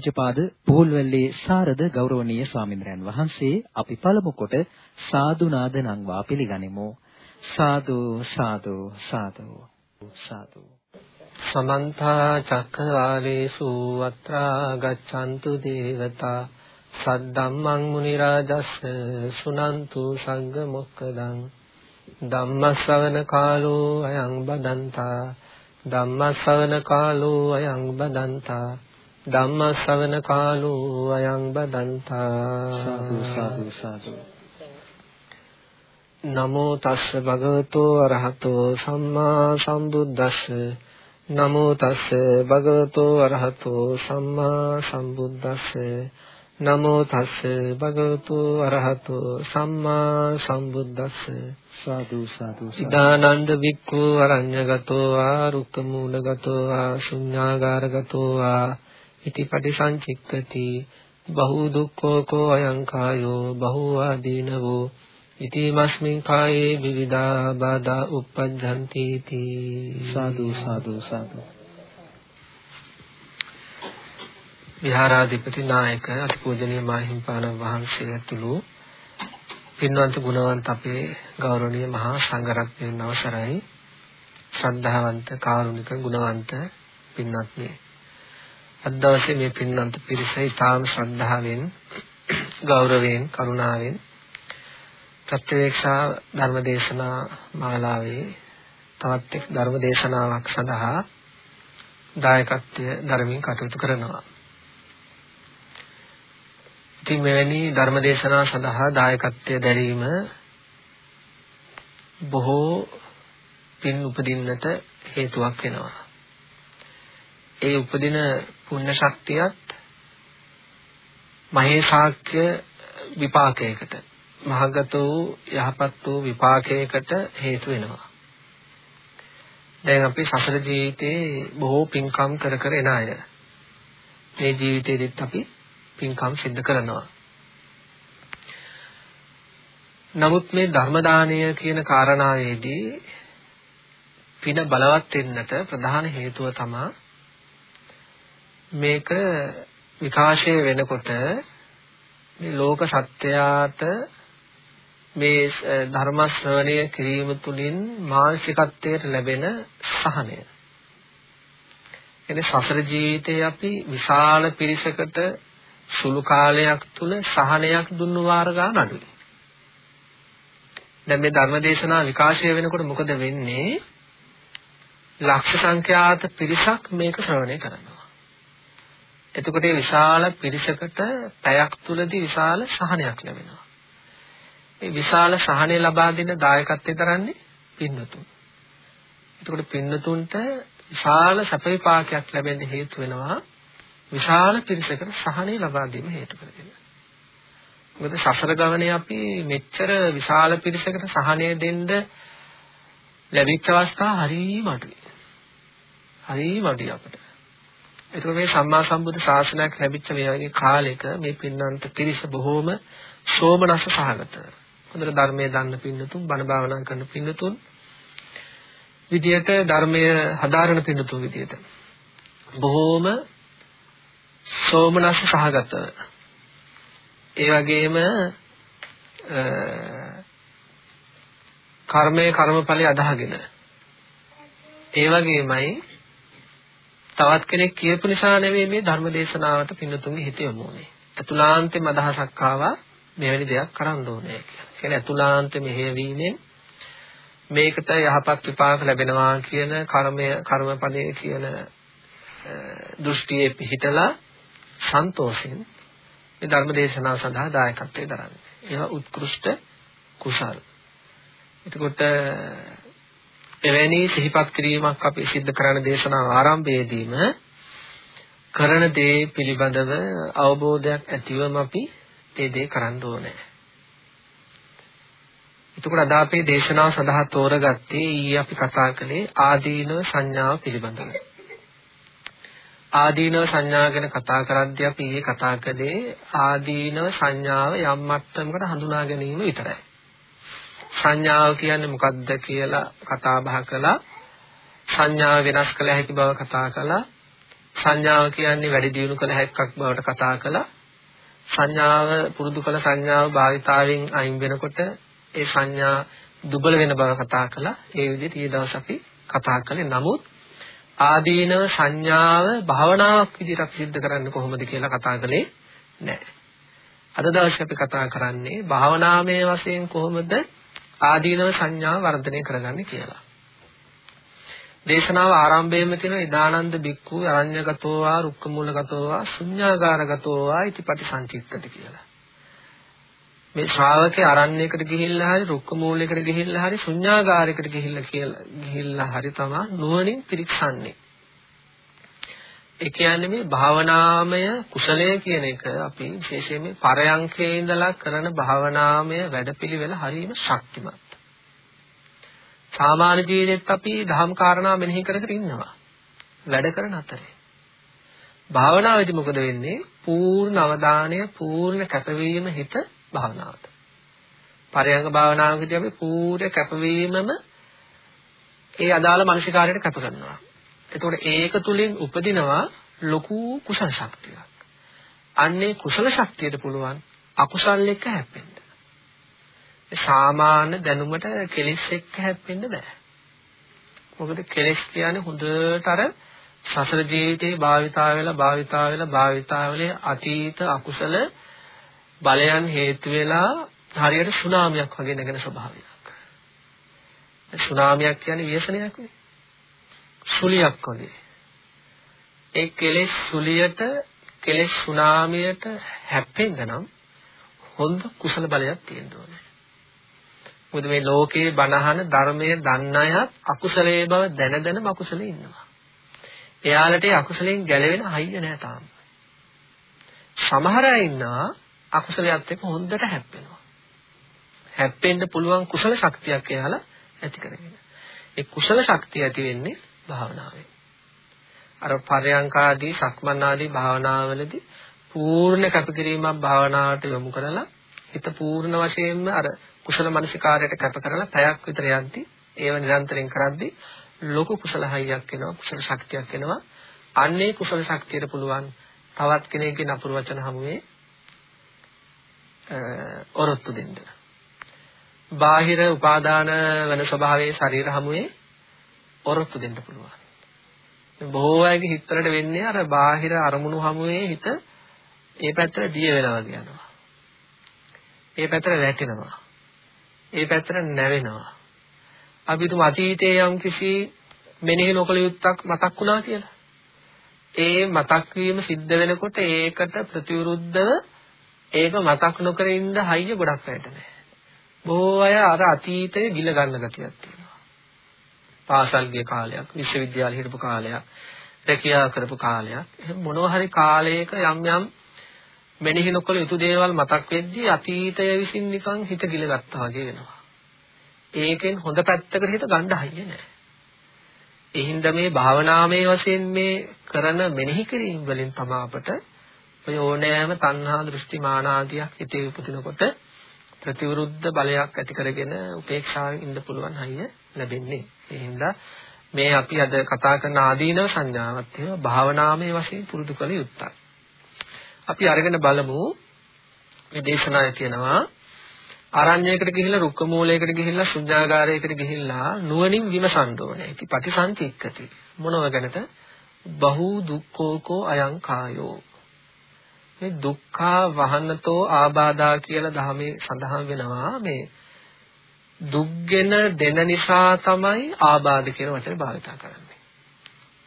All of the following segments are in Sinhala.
පූජ්‍යපාද පෝල්වැල්ලේ සාරද ගෞරවනීය ස්වාමින්ද්‍රයන් වහන්සේ අපි පළමු කොට සාදු නාද නංවා පිළිගනිමු. සාදු සාදු සාදු සාදු. සමන්ත චක්කවාලේසු අත්‍රා ගච්ඡන්තු දේවතා සද්දම්මං මුනි රාජස් සුනන්තු සංඝ මොක්කදං ධම්මස්සවන කාලෝ අයං බදන්තා ධම්මස්සවන කාලෝ අයං බදන්තා ධම්මස්සවන කාලෝ අයං බදන්තා. සාදු සාදු සාදු. නමෝ තස්ස භගවතෝ අරහතෝ සම්මා සම්බුද්දස්ස. නමෝ තස්ස භගවතෝ අරහතෝ සම්මා සම්බුද්දස්ස. නමෝ තස්ස භගවතු අරහතෝ සම්මා සම්බුද්දස්ස. සාදු සාදු ඉදානන්ද වික්ඛු අරඤ්‍යගතෝ ආ රුක්කමූලගතෝ ආ ශුඤ්ඤාගාරගතෝ ආ ඉති පටිසංචික්කති බහු දුක්ඛෝ කෝ අයං කායෝ බහු ආදීනවෝ ඉති මස්මින් කායේ විවිධා බාධා uppajjanti සාදු සාදු සාදු විහාරාධිපති නායක අතිපූජනීය මාහිම්පාණන් වහන්සේ ඇතුළු පින්වන්ත ගුණවන්ත අපේ ගෞරවනීය මහා සංඝරත්නයන් අවසරයි. ශ්‍රද්ධාවන්ත කාරුණික ගුණවන්ත පින්වත්නි අද දවසේ මේ පින්වන්ත පිරිස ඊටාම ශ්‍රද්ධාවෙන් ගෞරවයෙන් කරුණාවෙන් ප්‍රත්‍යවේක්ෂා ධර්මදේශනා මාලාවේ තවත් එක් ධර්මදේශනාවක් සඳහා දායකත්වය ධර්මයෙන් කටයුතු කරනවා ඉතින් මෙවැනි ධර්මදේශනා සඳහා දායකත්වය දැරීම බොහෝ පින් උපදින්නට හේතුවක් වෙනවා. ඒ උපදින පුණ්‍ය ශක්තියත් මහේසාක්‍ය විපාකයකට මහගත වූ යහපත් වූ විපාකයකට හේතු වෙනවා. දැන් අපි සසර ජීවිතේ බොහෝ පින්කම් කර කර එන අය. මේ ජීවිතේදීත් අපි පින්කම් සිද්ධ කරනවා. නමුත් මේ ධර්ම දානය කියන කාරණාවේදී පින බලවත් වෙන්නට ප්‍රධාන හේතුව තමයි මේක විකාශය වෙනකොට මේ ලෝක සත්‍යයට මේ ධර්ම ශ්‍රවණය කිරීම තුළින් මානසිකත්වයට ලැබෙන සහනය. එනේ සසර ජීවිතයේ අපි විශාල පිරිසකට සුළු කාලයක් තුල සහනයක් දුන්නු වාර ගන්න අඩුයි. දැන් මේ ධර්මදේශනා විකාශය වෙනකොට මොකද වෙන්නේ? ලක්ෂ සංඛ්‍යාත පිරිසක් මේක ශ්‍රවණය කරනවා. එතකොට මේ විශාල පිරිසකට පැයක් තුලදී විශාල සහනයක් ලැබෙනවා. මේ විශාල සහනය ලබා දෙන දායකත්වයෙන් දරන්නේ පින්නතුන්. එතකොට පින්නතුන්ට විශාල සැප විපාකයක් ලැබෙන්න හේතු වෙනවා විශාල පිරිසකට සහනය ලබා දීම හේතු කරගෙන. මොකද සසර ගමනේ අපි මෙච්චර විශාල පිරිසකට සහනය දෙන්න ලැබිච්ච අවස්ථා හරිම අඩුයි. හරිම අඩුයි අපිට. ඒකෝ මේ සම්මා සම්බුද්ධ ශාසනයක් ලැබිච්ච මේ වගේ කාලෙක මේ පින්නන්ත පිරිස බොහෝම සෝමනස්ස සහගතව. හොඳට ධර්මයේ දන්න පින්නතුන්, බණ භාවනා කරන පින්නතුන් විදියට ධර්මය හදාරන පින්නතුන් විදියට බොහෝම සෝමනස්ස සහගත ඒ වගේම කර්මයේ කර්මඵලයේ අදහගෙන ඒ වගේමයි තවත් කෙනෙක් කියපු නිසා නෙවෙයි මේ ධර්ම දේශනාවට පින්නතුන්ගේ හිත යොමු වුනේ. අතුලාන්තෙම අදහසක් ආවා මෙවැනි දෙයක් කරන්න ඕනේ කියලා. ඒ කියන්නේ අතුලාන්ත මෙහෙයවීමෙන් මේකට යහපත් විපාක ලැබෙනවා කියන කර්මය කර්මඵලයේ කියන දෘෂ්ටියේ පිහිටලා සන්තෝෂෙන් මේ ධර්ම දේශනාව සඳහා දායකත්වයෙන් දරන්නේ. ඒවා උත්කෘෂ්ඨ කුසල්. එතකොට එවැනි සිහිපත් කිරීමක් අපි සිද්ධ කරන දේශනාව ආරම්භයේදීම කරන දේ පිළිබඳව අවබෝධයක් ඇතිවම අපි ඒ දේ කරන්න ඕනේ. එතකොට අද අපේ දේශනාව සඳහා තෝරගත්තේ ඊයේ අපි කතා කළේ ආදීනව සංඥාව පිළිබඳව. ආදීනව සංඥා ගැන කතා කරද්දී අපි ඊයේ කතා කළේ ආදීනව සංඥාව යම් මට්ටමකට හඳුනා ගැනීම විතරයි. සංඥාව කියන්නේ මොකක්ද කියලා කතා බහ කළා. සංඥාව වෙනස් කළ හැකි බව කතා කළා. සංඥාව කියන්නේ වැඩි දියුණු කළ හැක්කක් බවට කතා කළා. සංඥාව පුරුදු කළ සංඥාව භාවිතාවෙන් අයින් වෙනකොට ඒ සංඥා දුබල වෙන බව කතා කළා. ඒ විදිහට ඊයේ දවස් අපි කතා කළේ. නමුත් ආදීනව සංඥාව භාවනාවක් විදිහට සිද්ධ කරන්න කොහොමද කියලා කතා කළේ නැහැ. අද දවසේ අපි කතා කරන්නේ භාවනාමය වශයෙන් කොහොමද ආදීනව සංඥාව වර්ධනය කරගන්නේ කියලා. දේශනාව ආරම්භයේම කියන ඉදානන්ද බික්ඛු අරඤ්‍යගතෝ වා රුක්කමූලගතෝ වා ශුඤ්ඤාගාරගතෝ වා ඉති පටිසංචිත්තති කියලා. මේ ශ්‍රාවකේ අරණ්‍යයකට ගිහිල්ලා හරි රුක්ක මූලයකට ගිහිල්ලා හරි ශුන්‍යාගාරයකට ගිහිල්ලා කියලා ගිහිල්ලා හරි තමයි නුවණින් පිරික්සන්නේ. ඒ කියන්නේ මේ භාවනාමය කුසලය කියන එක අපි විශේෂයෙන් මේ පරයන්කේ ඉඳලා කරන භාවනාමය වැඩපිළිවෙල හරීම ශක්තිමත්. සාමාන්‍ය ජීවිතෙත් අපි ධම් කාරණා මෙනෙහි කර කර ඉන්නවා. වැඩ කරන අතරේ. භාවනාවේදී මොකද වෙන්නේ? පූර්ණ අවධානය, පූර්ණ කැපවීම හිත භාවනාවට. පරයන්ක භාවනාවකදී අපි පූර්ණ කැපවීමම ඒ අදාළ මානසිකාරයට කැප කරනවා. එතකොට ඒක තුලින් උපදිනවා ලොකු කුසල ශක්තියක්. අන්නේ කුසල ශක්තියට පුළුවන් අකුසල් එක්ක හැප්පෙන්න. සාමාන්‍ය දැනුමට කෙලෙස් එක්ක හැප්පෙන්න බෑ. මොකද කෙලෙස් කියන්නේ හොඳට අර සසර ජීවිතේ භාවිතා වෙලා භාවිතා වෙලා භාවිතා වෙලේ අතීත අකුසල බලයන් හේතු වෙලා හරියට සුනාමියක් වගේ නැගෙන ස්වභාවයක්. සුනාමියක් කියන්නේ ව්‍යසනයක් නේ. සුලියක් වගේ. ඒ කෙලෙස් සුලියට කෙලෙස් සුනාමියට හැප්පෙන්න නම් හොඳ කුසල බලයක් තියෙන්න ඕනේ. මොකද මේ ලෝකේ බණහන ධර්මයේ දන්න අයත් අකුසලයේ බව දැන දැනම අකුසලේ ඉන්නවා. එයාලට ඒ අකුසලෙන් ගැලවෙන හයිය නැහැ තාම. සමහර අය ඉන්නවා අකුසලයක් එක්ක හොඳට හැප්පෙනවා. හැප්පෙන්න පුළුවන් කුසල ශක්තියක් එයාලා ඇති කරගෙන. ඒ කුසල ශක්තිය ඇති වෙන්නේ භාවනාවෙන්. අර පරයන්කාදී සක්මන් ආදී භාවනාවලදී පූර්ණ කැපකිරීමක් භාවනාවට යොමු කරලා හිත පූර්ණ වශයෙන්ම අර කුසල මනසිකාරයට කැප කරලා පැයක් විතර යද්දී ඒව නිරන්තරයෙන් කරද්දී ලොකු කුසල හයියක් එනවා කුසල ශක්තියක් එනවා අන්නේ කුසල ශක්තියට පුළුවන් තවත් කෙනෙක්ගේ නපුරු වචන හමුවේ ඔරොත්තු දෙන්න. බාහිර උපාදාන වෙන ස්වභාවයේ ශරීර හමුවේ ඔරොත්තු දෙන්න පුළුවන්. බොහෝ අයගේ හිතවලට වෙන්නේ අර බාහිර අරමුණු හමුවේ හිත ඒ පැත්තට දිය වෙනවා කියනවා. ඒ පැත්තට වැටෙනවා. ඒ පැත්තට නැවෙනවා. අපි තුම අතීතයේ යම් කිසි මෙනෙහි නොකළ යුත්තක් මතක් වුණා කියලා. ඒ මතක් වීම සිද්ධ වෙනකොට ඒකට ප්‍රතිවිරුද්ධව ඒක මතක් නොකර ඉන්න හයිය ගොඩක් අයට නැහැ. බොහෝ අය අර අතීතය ගිල ගන්න ගතියක් තියෙනවා. පාසල් ගිය කාලයක්, විශ්වවිද්‍යාල හිටපු කාලයක්, රැකියාව කරපු කාලයක්. එහෙනම් මොනවා හරි කාලයක යම් යම් මෙනෙහි නොකළ යුතු දේවල් මතක් වෙද්දී අතීතය විසින් නිකන් හිත ගිල ගත්තා වගේ වෙනවා. ඒකෙන් හොඳ පැත්තකට හිත ගන්න හයිය නැහැ. ඒ හින්දා මේ භාවනාමය වශයෙන් මේ කරන මෙනෙහි කිරීම වලින් තමයි අපට ඔය ඕනෑම තණ්හා දෘෂ්ටි මාන ආදියක් හිතේ උපදිනකොට ප්‍රතිවිරුද්ධ බලයක් ඇති කරගෙන උපේක්ෂාවෙන් ඉන්න පුළුවන් හයිය ලැබෙන්නේ. ඒ හින්දා මේ අපි අද කතා කරන ආදීනව සංඥාවත් ඒවා භාවනාමය වශයෙන් පුරුදු කළ යුත්තක්. අපි අරගෙන බලමු මේ දේශනාවේ තියෙනවා අරණ්‍යයකට ගිහිල්ලා රුක්ක මූලයකට ගිහිල්ලා ශුන්‍යාගාරයකට ගිහිල්ලා නුවණින් විමසන්න ඕනේ. ඉති ප්‍රතිසංචික්කති. මොනව ගැනද? බහු දුක්ඛෝකෝ අයං කායෝ මේ දුක්ඛා වහනතෝ ආබාධා කියලා ධර්මයේ සඳහන් වෙනවා මේ දුක්ගෙන දෙන නිසා තමයි ආබාධ කියන වචනේ භාවිත කරන්නේ.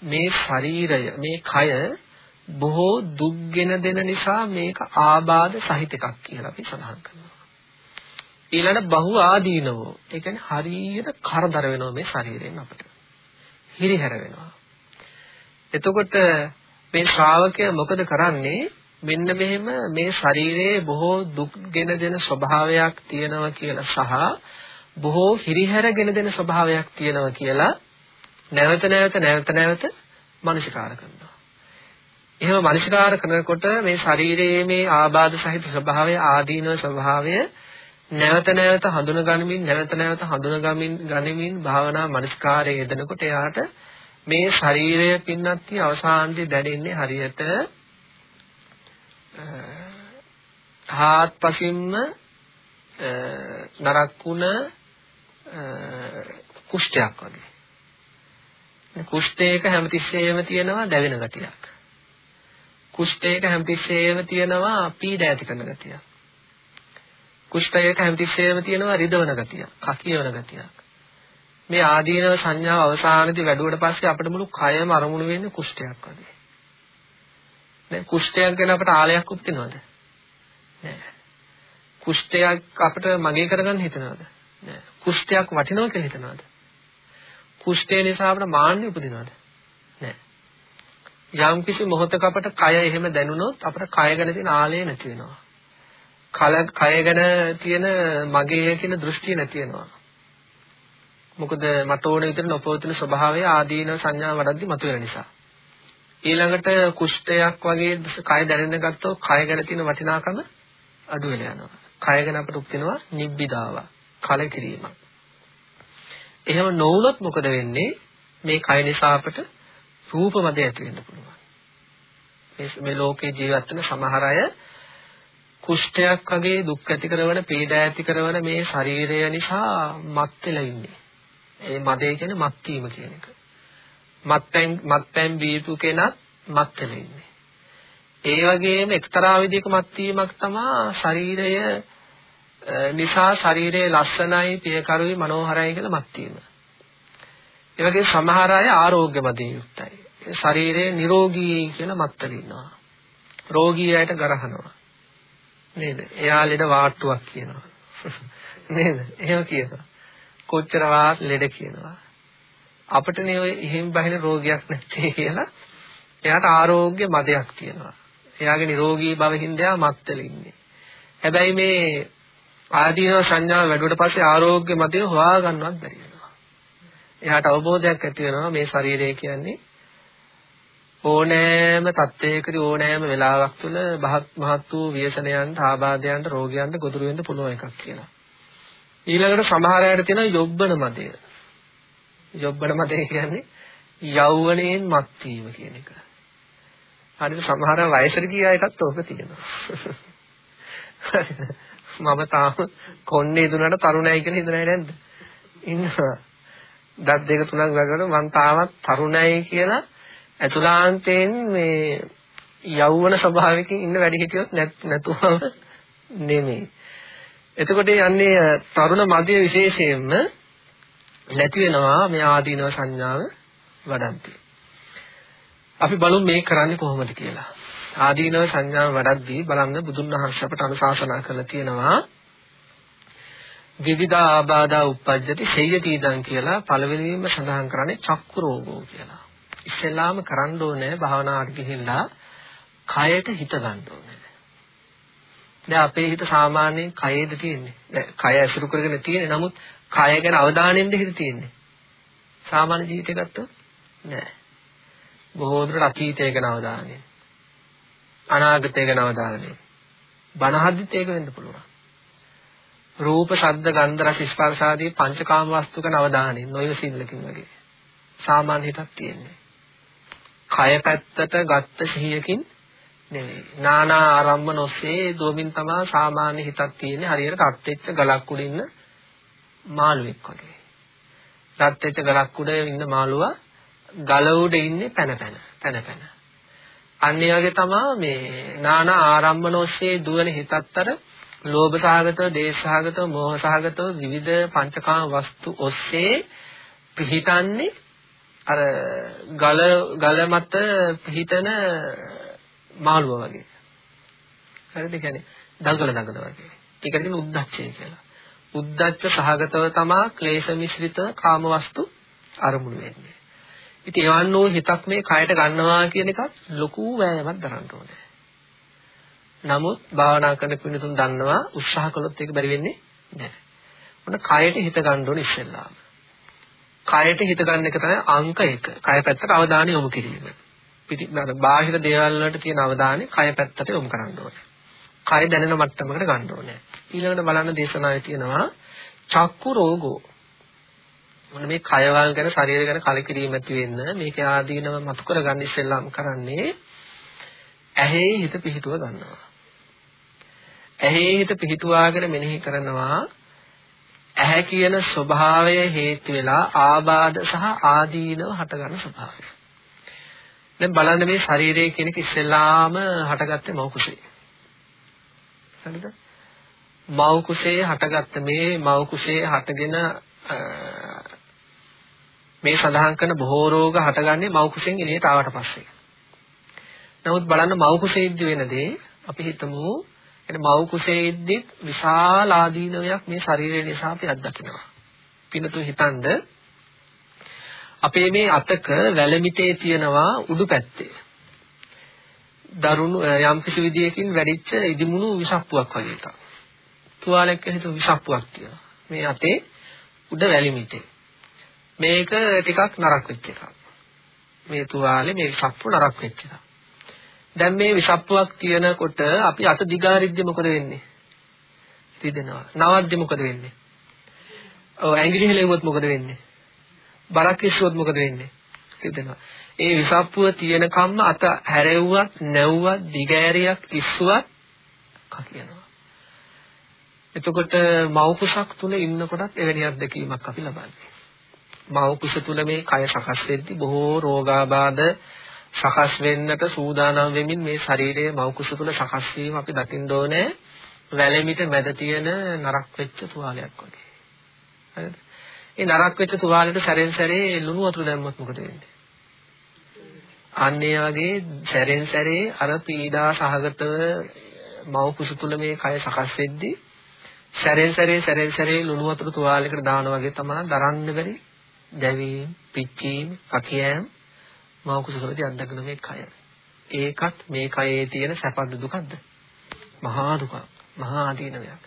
මේ ශරීරය මේ කය බොහෝ දුක්ගෙන දෙන නිසා මේක ආබාධ සහිත එකක් කියලා අපි සඳහන් කරනවා. ඊළඟ බහු ආදීනවෝ ඒ කියන්නේ හරියට කරදර වෙනවා මේ ශරීරයෙන් අපිට. හිරිහැර වෙනවා. එතකොට මේ ශ්‍රාවකය මොකද කරන්නේ? මෙන්න මෙහෙම මේ ශරීරයේ බොහෝ දුක්ගෙන දෙන ස්වභාවයක් තියෙනවා කියලා සහ බොහෝ හිරිහැරගෙන දෙන ස්වභාවයක් තියෙනවා කියලා නැවත නැවත නැවත නැවත මනසිකාර කරනවා. එහෙම මනසිකාර කරනකොට මේ ශරීරයේ මේ ආබාධ සහිත ස්වභාවය ආදීනව ස්වභාවය නැවත නැවත හඳුනගනිමින් නැවත නැවත හඳුනගමින් ගනිමින් භාවනා මනස්කාරයේ යෙදෙනකොට එයාට මේ ශරීරය පින්නත් අවසානයේ දැනෙන්නේ හරියට හාත්පසින්ම නරක් වුණ කුෂ්ඨයක් වගේ. කුෂ්ඨයක හැමතිස්සෙම තියෙනවා දැවෙන ගතියක්. කුෂ්ඨයක හැමතිස්සෙම තියෙනවා පීඩ ඇති කරන ගතියක්. කුෂ්ඨයක හැමතිස්සෙම තියෙනවා රිදවන ගතියක්, කකියවන ගතියක්. මේ ආදීනව සංඥාව අවසානයේදී වැඩුවට පස්සේ අපිට මුළු කයම අරමුණු වෙන්නේ කුෂ්ඨයක් වගේ. නෑ කුෂ්ඨයක් ගැන අපට ආලයක් උපදිනවද? නෑ. කුෂ්ඨයක් අපිට මගේ කරගන්න හිතනවද? නෑ. කුෂ්ඨයක් වටිනවා කියලා හිතනවද? කුෂ්ඨය නිසා අපිට මාන්නය උපදිනවද? නෑ. යම් කිසි මොහොතක අපට කය එහෙම දැනුනොත් අපට කය ගැන තියෙන ආලය නැති වෙනවා. කල කය ගැන තියෙන මගේ කියන දෘෂ්ටිය නැති වෙනවා. මොකද මට ඕන විදිහට නොපවතින ස්වභාවය ආදීන සංඥා වඩද්දි මතුවෙන නිසා. ඊළඟට කුෂ්ඨයක් වගේ කය දැනෙන්න ගත්තොත් කය ගැන තියෙන වටිනාකම අඩු වෙලා යනවා. කය ගැන අපට උපදිනවා නිබ්බිදාව, කලකිරීම. එහෙම නොවුනොත් මොකද වෙන්නේ? මේ කය නිසා අපට රූප මදය ඇති වෙන්න පුළුවන්. මේ ලෝකේ ජීවත් වෙන සමහර අය කුෂ්ඨයක් වගේ දුක් ඇති කරන, පීඩා ඇති කරන මේ ශරීරය නිසා මත් වෙලා ඉන්නේ. ඒ මදේ කියන්නේ මත් වීම කියන එක. මත්පැන් මත්පැන් බීපු කෙනත් මත් වෙලා ඉන්නේ. ඒ වගේම එක්තරා විදිහක මත් වීමක් තමයි ශරීරය නිසා ශරීරයේ ලස්සනයි, පියකරුයි, මනෝහරයි කියලා මත් වීම. ඒ වගේ සමහර අය ආරෝග්‍ය මදින් යුක්තයි. ශරීරය නිරෝගී කියලා මත්තල ඉන්නවා. රෝගී අයට ගරහනවා. නේද? එයා ලෙඩ වාට්ටුවක් කියනවා. නේද? එහෙම කියනවා. කොච්චර වාත් ලෙඩ කියනවා. අපිටනේ ඔය ඉහිම් බහින රෝගයක් නැත්තේ කියලා එයාට ආරෝග්‍ය මදයක් තියෙනවා. එයාගේ නිරෝගී බව හින්දා මත්තල ඉන්නේ. හැබැයි මේ ආදීනව සංඥාව වැඩුවට පස්සේ ආරෝග්‍ය මදය හොයා ගන්නවත් බැරි වෙනවා. එයාට අවබෝධයක් ඇති වෙනවා මේ ශරීරය කියන්නේ ඕනෑම තත්වයකදී ඕනෑම වෙලාවක් තුළ මහත් මහත් වූ ව්‍යසනයන්ට ආබාධයන්ට රෝගයන්ට ගොදුරු වෙන්න පුළුවන් එකක් කියලා. ඊළඟට සමහර අයට තියෙනවා යොබ්බන මදය. යොබ්බන මදය කියන්නේ යෞවනයෙන් මත් වීම කියන එක. හරිද සමහර වයසට ගිය අයටත් ඕක තියෙනවා. මම තාම කොන්නේ දුන්නට තරුණයි කියලා හිතන්නේ නැද්ද? ඉන්නවා. දත් දෙක තුනක් ගලවලා මං තාමත් තරුණයි කියලා ඇතුළාන්තයෙන් මේ යෞවන ස්වභාවයකින් ඉන්න වැඩි හිටියොත් නැතුවම නෙමෙයි. එතකොට යන්නේ තරුණ මදිය විශේෂයෙන්ම නැති වෙනවා මේ ආදීනව සංඥාව වඩන්ති. අපි බලමු මේ කරන්නේ කොහොමද කියලා. ආදීනව සංඥාව වඩද්දී බලන්න බුදුන් වහන්සේ අපට අනුශාසනා කරලා තියෙනවා විවිධ ආබාධා උප්පජ්ජති සේයතිදං කියලා පළවෙනිම සඳහන් කරන්නේ චක්කු රෝගෝ කියලා. ඉස්සෙල්ලාම කරන්න ඕනේ භාවනාවට ගිහිල්ලා කයට හිත ගන්න ඕනේ. දැන් අපේ හිත සාමාන්‍යයෙන් කයේද තියෙන්නේ. දැන් කය ඇසුරු කරගෙන තියෙන්නේ. නමුත් කය ගැන අවධානයෙන්ද හිත තියෙන්නේ. සාමාන්‍ය ජීවිතය ගත්තොත් නෑ. බොහෝ දුරට අතීතය ගැන අවධානය. අනාගතය ගැන අවධානය. බනහද්දිත් ඒක වෙන්න පුළුවන්. රූප, ශබ්ද, ගන්ධ, රස, ස්පර්ශ ආදී පංචකාම වස්තු ගැන අවධානය නොයසිල්ලකින් වගේ. සාමාන්‍ය හිතක් තියෙන්නේ. කය පැත්තට ගත්ත සිහියකින් නෙවෙයි. නානා ආරම්භන ඔස්සේ දුවමින් තමයි සාමාන්‍ය හිතක් තියෙන්නේ. හරියට රත් වෙච්ච ගලක් උඩ ඉන්න මාළුවෙක් වගේ. රත් වෙච්ච ගලක් උඩ ඉන්න මාළුවා ගල උඩ ඉන්නේ පැන පැන පැන පැන. අන්න ඒ වගේ තමයි මේ නානා ආරම්භන ඔස්සේ දුවන හිතත් අර ලෝභ සහගතව, දේශ සහගතව, මෝහ සහගතව විවිධ පංචකාම වස්තු ඔස්සේ පිහිටන්නේ අර ගල ගල මත පිහිටන මාළුවා වගේ. හරිද? කියන්නේ දඟල දඟල වගේ. ඒකට කියන උද්දච්චය කියලා. උද්දච්ච සහගතව තමා ක්ලේශ මිශ්‍රිත කාමවස්තු අරමුණු වෙන්නේ. ඉතින් එවන් වූ හිතක් මේ කයට ගන්නවා කියන එකත් ලොකු වෑයමක් දරන්න ඕනේ. නමුත් භාවනා කරන පිණිතුන් දන්නවා උත්සාහ කළොත් ඒක බැරි වෙන්නේ නැහැ. මොන කයට හිත ගන්න ඕනේ ඉස්සෙල්ලාම. කයට හිත ගන්න එක තමයි අංක 1. කය පැත්තට අවධානය යොමු කිරීම. පිටි බාහිර දේවල් වලට තියෙන අවධානය කය පැත්තට යොමු කරන්න ඕනේ. කය දැනෙන මට්ටමකට ගන්න ඕනේ. ඊළඟට බලන්න දේශනාවේ තියෙනවා චක්කු රෝගෝ. මොන මේ කයවල් ගැන ශරීරය ගැන කලකිරීම ඇති වෙන්න මේක ආදීනව මතු කරගන්න ඉස්සෙල්ලාම කරන්නේ ඇහි හිත පිහිටුව ගන්නවා. ඇහි හිත පිහිටුවාගෙන මෙනෙහි කරනවා ඇහැ කියන ස්වභාවය හේතු වෙලා ආබාධ සහ ආදීනව හටගන්න ස්වභාවය. දැන් බලන්න මේ ශරීරය කියන එක ඉස්සෙල්ලාම හටගත්තේ මව් කුසේ. හරිද? මව් කුසේ හටගත්ත මේ මව් කුසේ හටගෙන මේ සඳහන් කරන බොහෝ රෝග හටගන්නේ මව් කුසෙන් එළියට ආවට පස්සේ. නමුත් බලන්න මව් කුසේ ඉද්දි වෙන දේ අපි හිතමු එන මව් කුසේ ඉද්දි විශාල ආදීනවයක් මේ ශරීරය නිසා අපි අත්දකිනවා. පිනතු හිතනද අපේ මේ අතක වැලමිටේ තියනවා උඩු පැත්තේ. දරුණු යම් කිසි විදියකින් වැඩිච්ච ඉදිමුණු විසප්පුවක් වගේ එකක්. තුවාලයක් හිත විසප්පුවක් තියෙනවා. මේ අතේ උඩ වැලිමිටේ. මේක ටිකක් නරක වෙච්ච එකක්. මේ තුවාලේ මේ විසප්පු නරක වෙච්ච එකක්. දැන් මේ විසප්පුවක් තියනකොට අපි අත දිගාරිද්දි මොකද වෙන්නේ? රිදෙනවා. නවද්දි මොකද වෙන්නේ? ඔව් ඇඟිලි හෙලෙවුවොත් මොකද වෙන්නේ? බරක් ඉස්සුවොත් මොකද වෙන්නේ? රිදෙනවා. ඒ විසප්පුව තියෙන කම්ම අත හැරෙව්වත්, නැව්වත්, දිගෑරියක් ඉස්සුවත් කකියනවා. එතකොට මව් කුසක් තුල ඉන්නකොටත් එවැනි අත්දැකීමක් අපි ලබන්නේ. මව් කුස තුල මේ කය සකස් වෙද්දී බොහෝ රෝගාබාධ සකස් වෙන්නට සූදානම් වෙමින් මේ ශරීරයේ මව් කුස තුල සකස් වීම අපි දකින්න ඕනේ වැලෙමිට මැද තියෙන නරක් වෙච්ච තුවාලයක් වගේ. හරිද? ඒ නරක් වෙච්ච තුවාලෙට සැරෙන් සැරේ ලුණු වතුර දැම්මොත් මොකද වෙන්නේ? අන්න ඒ වගේ සැරෙන් සැරේ අර පීඩා සහගතව මව් කුස තුල මේ කය සකස් වෙද්දී සැරෙන් සැරේ සැරෙන් සැරේ ලුණු වතුර තුවාලයකට දානවා වගේ තමයි දරන්න බැරි දැවීම්, පිච්චීම්, කකියෑම් මව කුසලදී අත්දකින මේ කය. ඒකත් මේ කයේ තියෙන සැපද දුකද? මහා දුකක්. මහා ආදීනවයක්.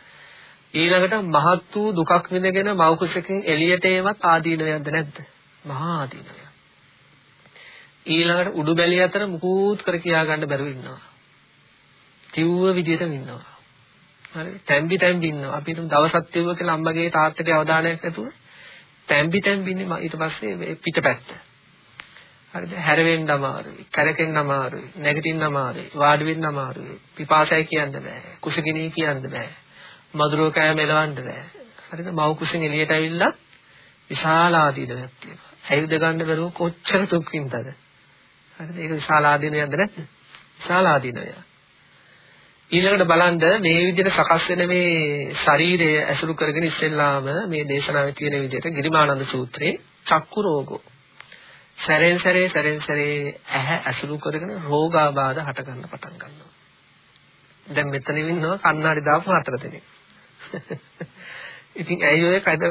ඊළඟට මහත් වූ දුකක් විඳගෙන මව කුසකෙන් එළියට ඒවත් ආදීනවයක්ද නැද්ද? මහා ආදීනවයක්. ඊළඟට උඩු බැලිය අතර මුකුත් කර කියා ගන්න බැරුව ඉන්නවා. කිව්ව විදිහටම ඉන්නවා. හරි තැම්බි තැම්බි ඉන්නවා. අපි හිතමු දවසක් තියුව කියලා අම්මගේ තාත්තගේ අවධානයක් නැතුව තැම්බි තැම්බි ඉන්නේ ඊට පස්සේ පිටපැත්ත. හරිද? හැරෙන්න අමාරුයි, කරකෙන්න අමාරුයි, නැගිටින්න අමාරුයි, වාඩි වෙන්න අමාරුයි, පිපාසයි කියන්න බෑ, කුසගිනී කියන්න බෑ, මధుරෝ කෑම එලවන්න බෑ. හරිද? මව් කුසෙන් එළියට ඇවිල්ලා විශාල ආදීනයක් තියෙනවා. ඇවිද ගන්න බැරුව කොච්චර දුක් විඳද? හරිද? ඒක විශාල ආදීනයක්ද නැද්ද? විශාල ආදීනයක්. ඊළඟට බලන්න මේ විදිහට සකස් වෙන මේ ශරීරය ඇසුරු කරගෙන ඉස්සෙල්ලාම මේ දේශනාවේ තියෙන විදිහට ගිරිමානන්ද සූත්‍රයේ චක්කු රෝගෝ සැරෙන් සැරේ සැරෙන් සැරේ ඇහැ ඇසුරු කරගෙන රෝගාබාධ හට ගන්න පටන් ගන්නවා. දැන් මෙතන ඉන්නවා කන්නාඩි දාපු හතර දෙනෙක්. ඉතින් ඇයි ඔය කඩ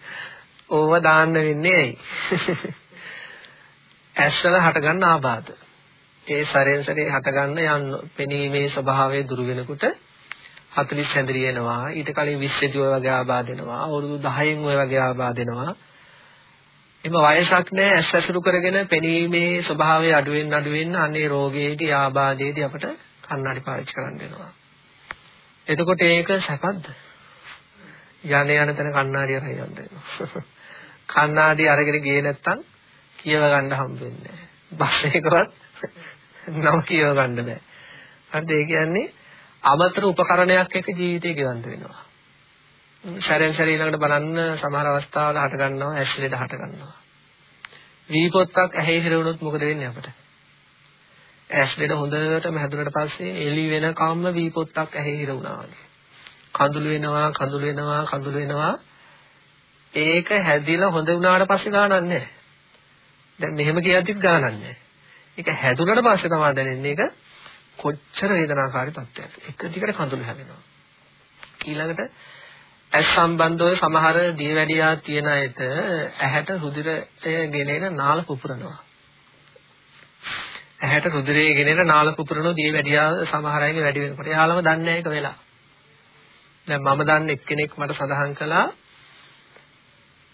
ඕව දාන්න වෙන්නේ ඇයි? ඇස්වල හට ගන්න ආබාධ. ඒ සැරෙන් සැරේ හට ගන්න යන්න පෙනීමේ ස්වභාවය දුරු වෙනකොට 40 හැඳරියනවා ඊට කලින් 20 දී ඔය වගේ ආබාධ වෙනවා අවුරුදු 10න් ඔය වගේ ආබාධ වෙනවා එම වයසක් නැහැ ඇස් ඇසුරු කරගෙන පෙනීමේ ස්වභාවය අඩු වෙන්න අඩු වෙන්න අනේ රෝගයේදී ආබාධයේදී අපට කන්නඩි පාවිච්චි කරන්න වෙනවා. එතකොට ඒක සැපද? යන්නේ යන තැන කන්නඩිය රහයන් දෙනවා. කන්නඩිය අරගෙන ගියේ නැත්තම් කියව ගන්න හම්බ වෙන්නේ නැහැ. බස් එකකවත් නම කියව ගන්න බෑ. හරිද? ඒ කියන්නේ අමතර උපකරණයක් එක්ක ජීවිතය ගෙවන්න වෙනවා. සැරෙන් සැරේ ඊළඟට බලන්න සමහර අවස්ථාවල හට ගන්නවා ඇස් ලෙඩ හට ගන්නවා. වී පොත්තක් ඇහි හිර වුණොත් මොකද වෙන්නේ අපට? ඇස් ලෙඩ හොඳටම හැදුනට පස්සේ එළි වෙන කම්ම වී පොත්තක් ඇහි හිර වුණා වගේ. කඳුළු වෙනවා කඳුළු වෙනවා කඳුළු වෙනවා ඒක හැදිලා හොඳ වුණාට පස්සේ ගානක් නැහැ. දැන් මෙහෙම කියද්දිත් ගානක් නැහැ. ඒක හැදුනට පස්සේ තමයි දැනෙන්නේ ඒක කොච්චර වේදනාකාරී තත්ත්වයක්ද. එක දිගට කඳුළු හැදෙනවා. ඊළඟට ඇස් සම්බන්ධව සමහර දියවැඩියා තියෙන අයට ඇහැට රුධිරය ගෙනෙන නාල පුපුරනවා. ඇහැට රුධිරය ගෙනෙන නාල පුපුරන දියවැඩියා සමහර අයගේ වැඩි වෙනකොට එයාලම දන්නේ නැහැ ඒක වෙලා. දැන් මම දන්න එක්කෙනෙක් මට සඳහන් කළා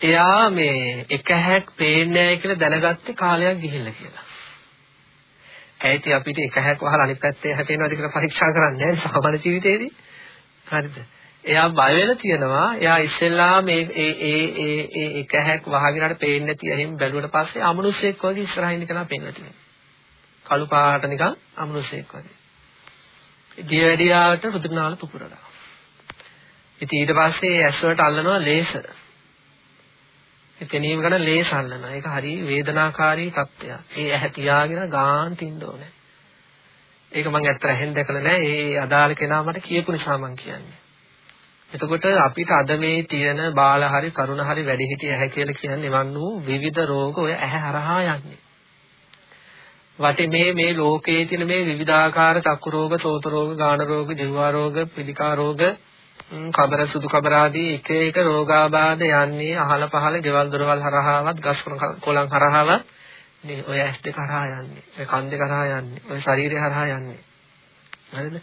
එයා මේ එක හැක් පේන්නේ නැහැ කියලා දැනගත්තේ කාලයක් ගිහිල්ලා කියලා. ඇයිති අපිට එක හැක් වහලා අනිත් පැත්තේ හැපෙනවද කියලා පරීක්ෂා කරන්නේ නැහැ සාමාන්‍ය ජීවිතේදී. හරිද? එයා බය වෙලා තියෙනවා. එයා ඉස්සෙල්ලා මේ ඒ ඒ ඒ ඒ එක හැක් වහගෙන අර පේන්නේ නැති එහෙම බැලුවට පස්සේ අමනුෂ්‍යෙක් වගේ ඉස්සරහින් කෙනා පේනවා තියෙනවා. කළු පාට නිකන් අමනුෂ්‍යෙක් වගේ. දියවැඩියාවට රුධිරනාල පුපුරලා. ඉතින් ඊට පස්සේ ඇස් වලට අල්ලනවා ලේසර්. ඒ පෙනීම ගන්න ලේස අල්ලනවා. ඒක හරි වේදනාකාරී තත්ත්වයක්. ඒ ඇහැ තියාගෙන ගාන් තින්න ඕනේ. ඒක මම ඇත්තට ඇහෙන් දැකලා නැහැ. ඒ අදාළ කෙනා මට කියපු නිසා මම කියන්නේ. එතකොට අපිට අද මේ තියෙන බාල හරි තරුණ හරි වැඩිහිටි ඇහැ කියලා කියන්නේ වන් වූ විවිධ රෝග ඔය ඇහැ හරහා යන්නේ. වටේ මේ මේ ලෝකයේ තියෙන මේ විවිධාකාර චක්කු රෝග, සෝත රෝග, ගාන රෝග, දිව්වා රෝග, පිළිකා රෝග, කබර සුදු කබර ආදී එක එක රෝගාබාධ යන්නේ අහල පහල, ගෙවල් දොරවල් හරහාවත්, ගස් කොළන් හරහාවත් නේ ඔය ඇස් දෙක හරහා යන්නේ. ඔය කන් දෙක හරහා යන්නේ. ඔය ශරීරය හරහා යන්නේ. හරිද?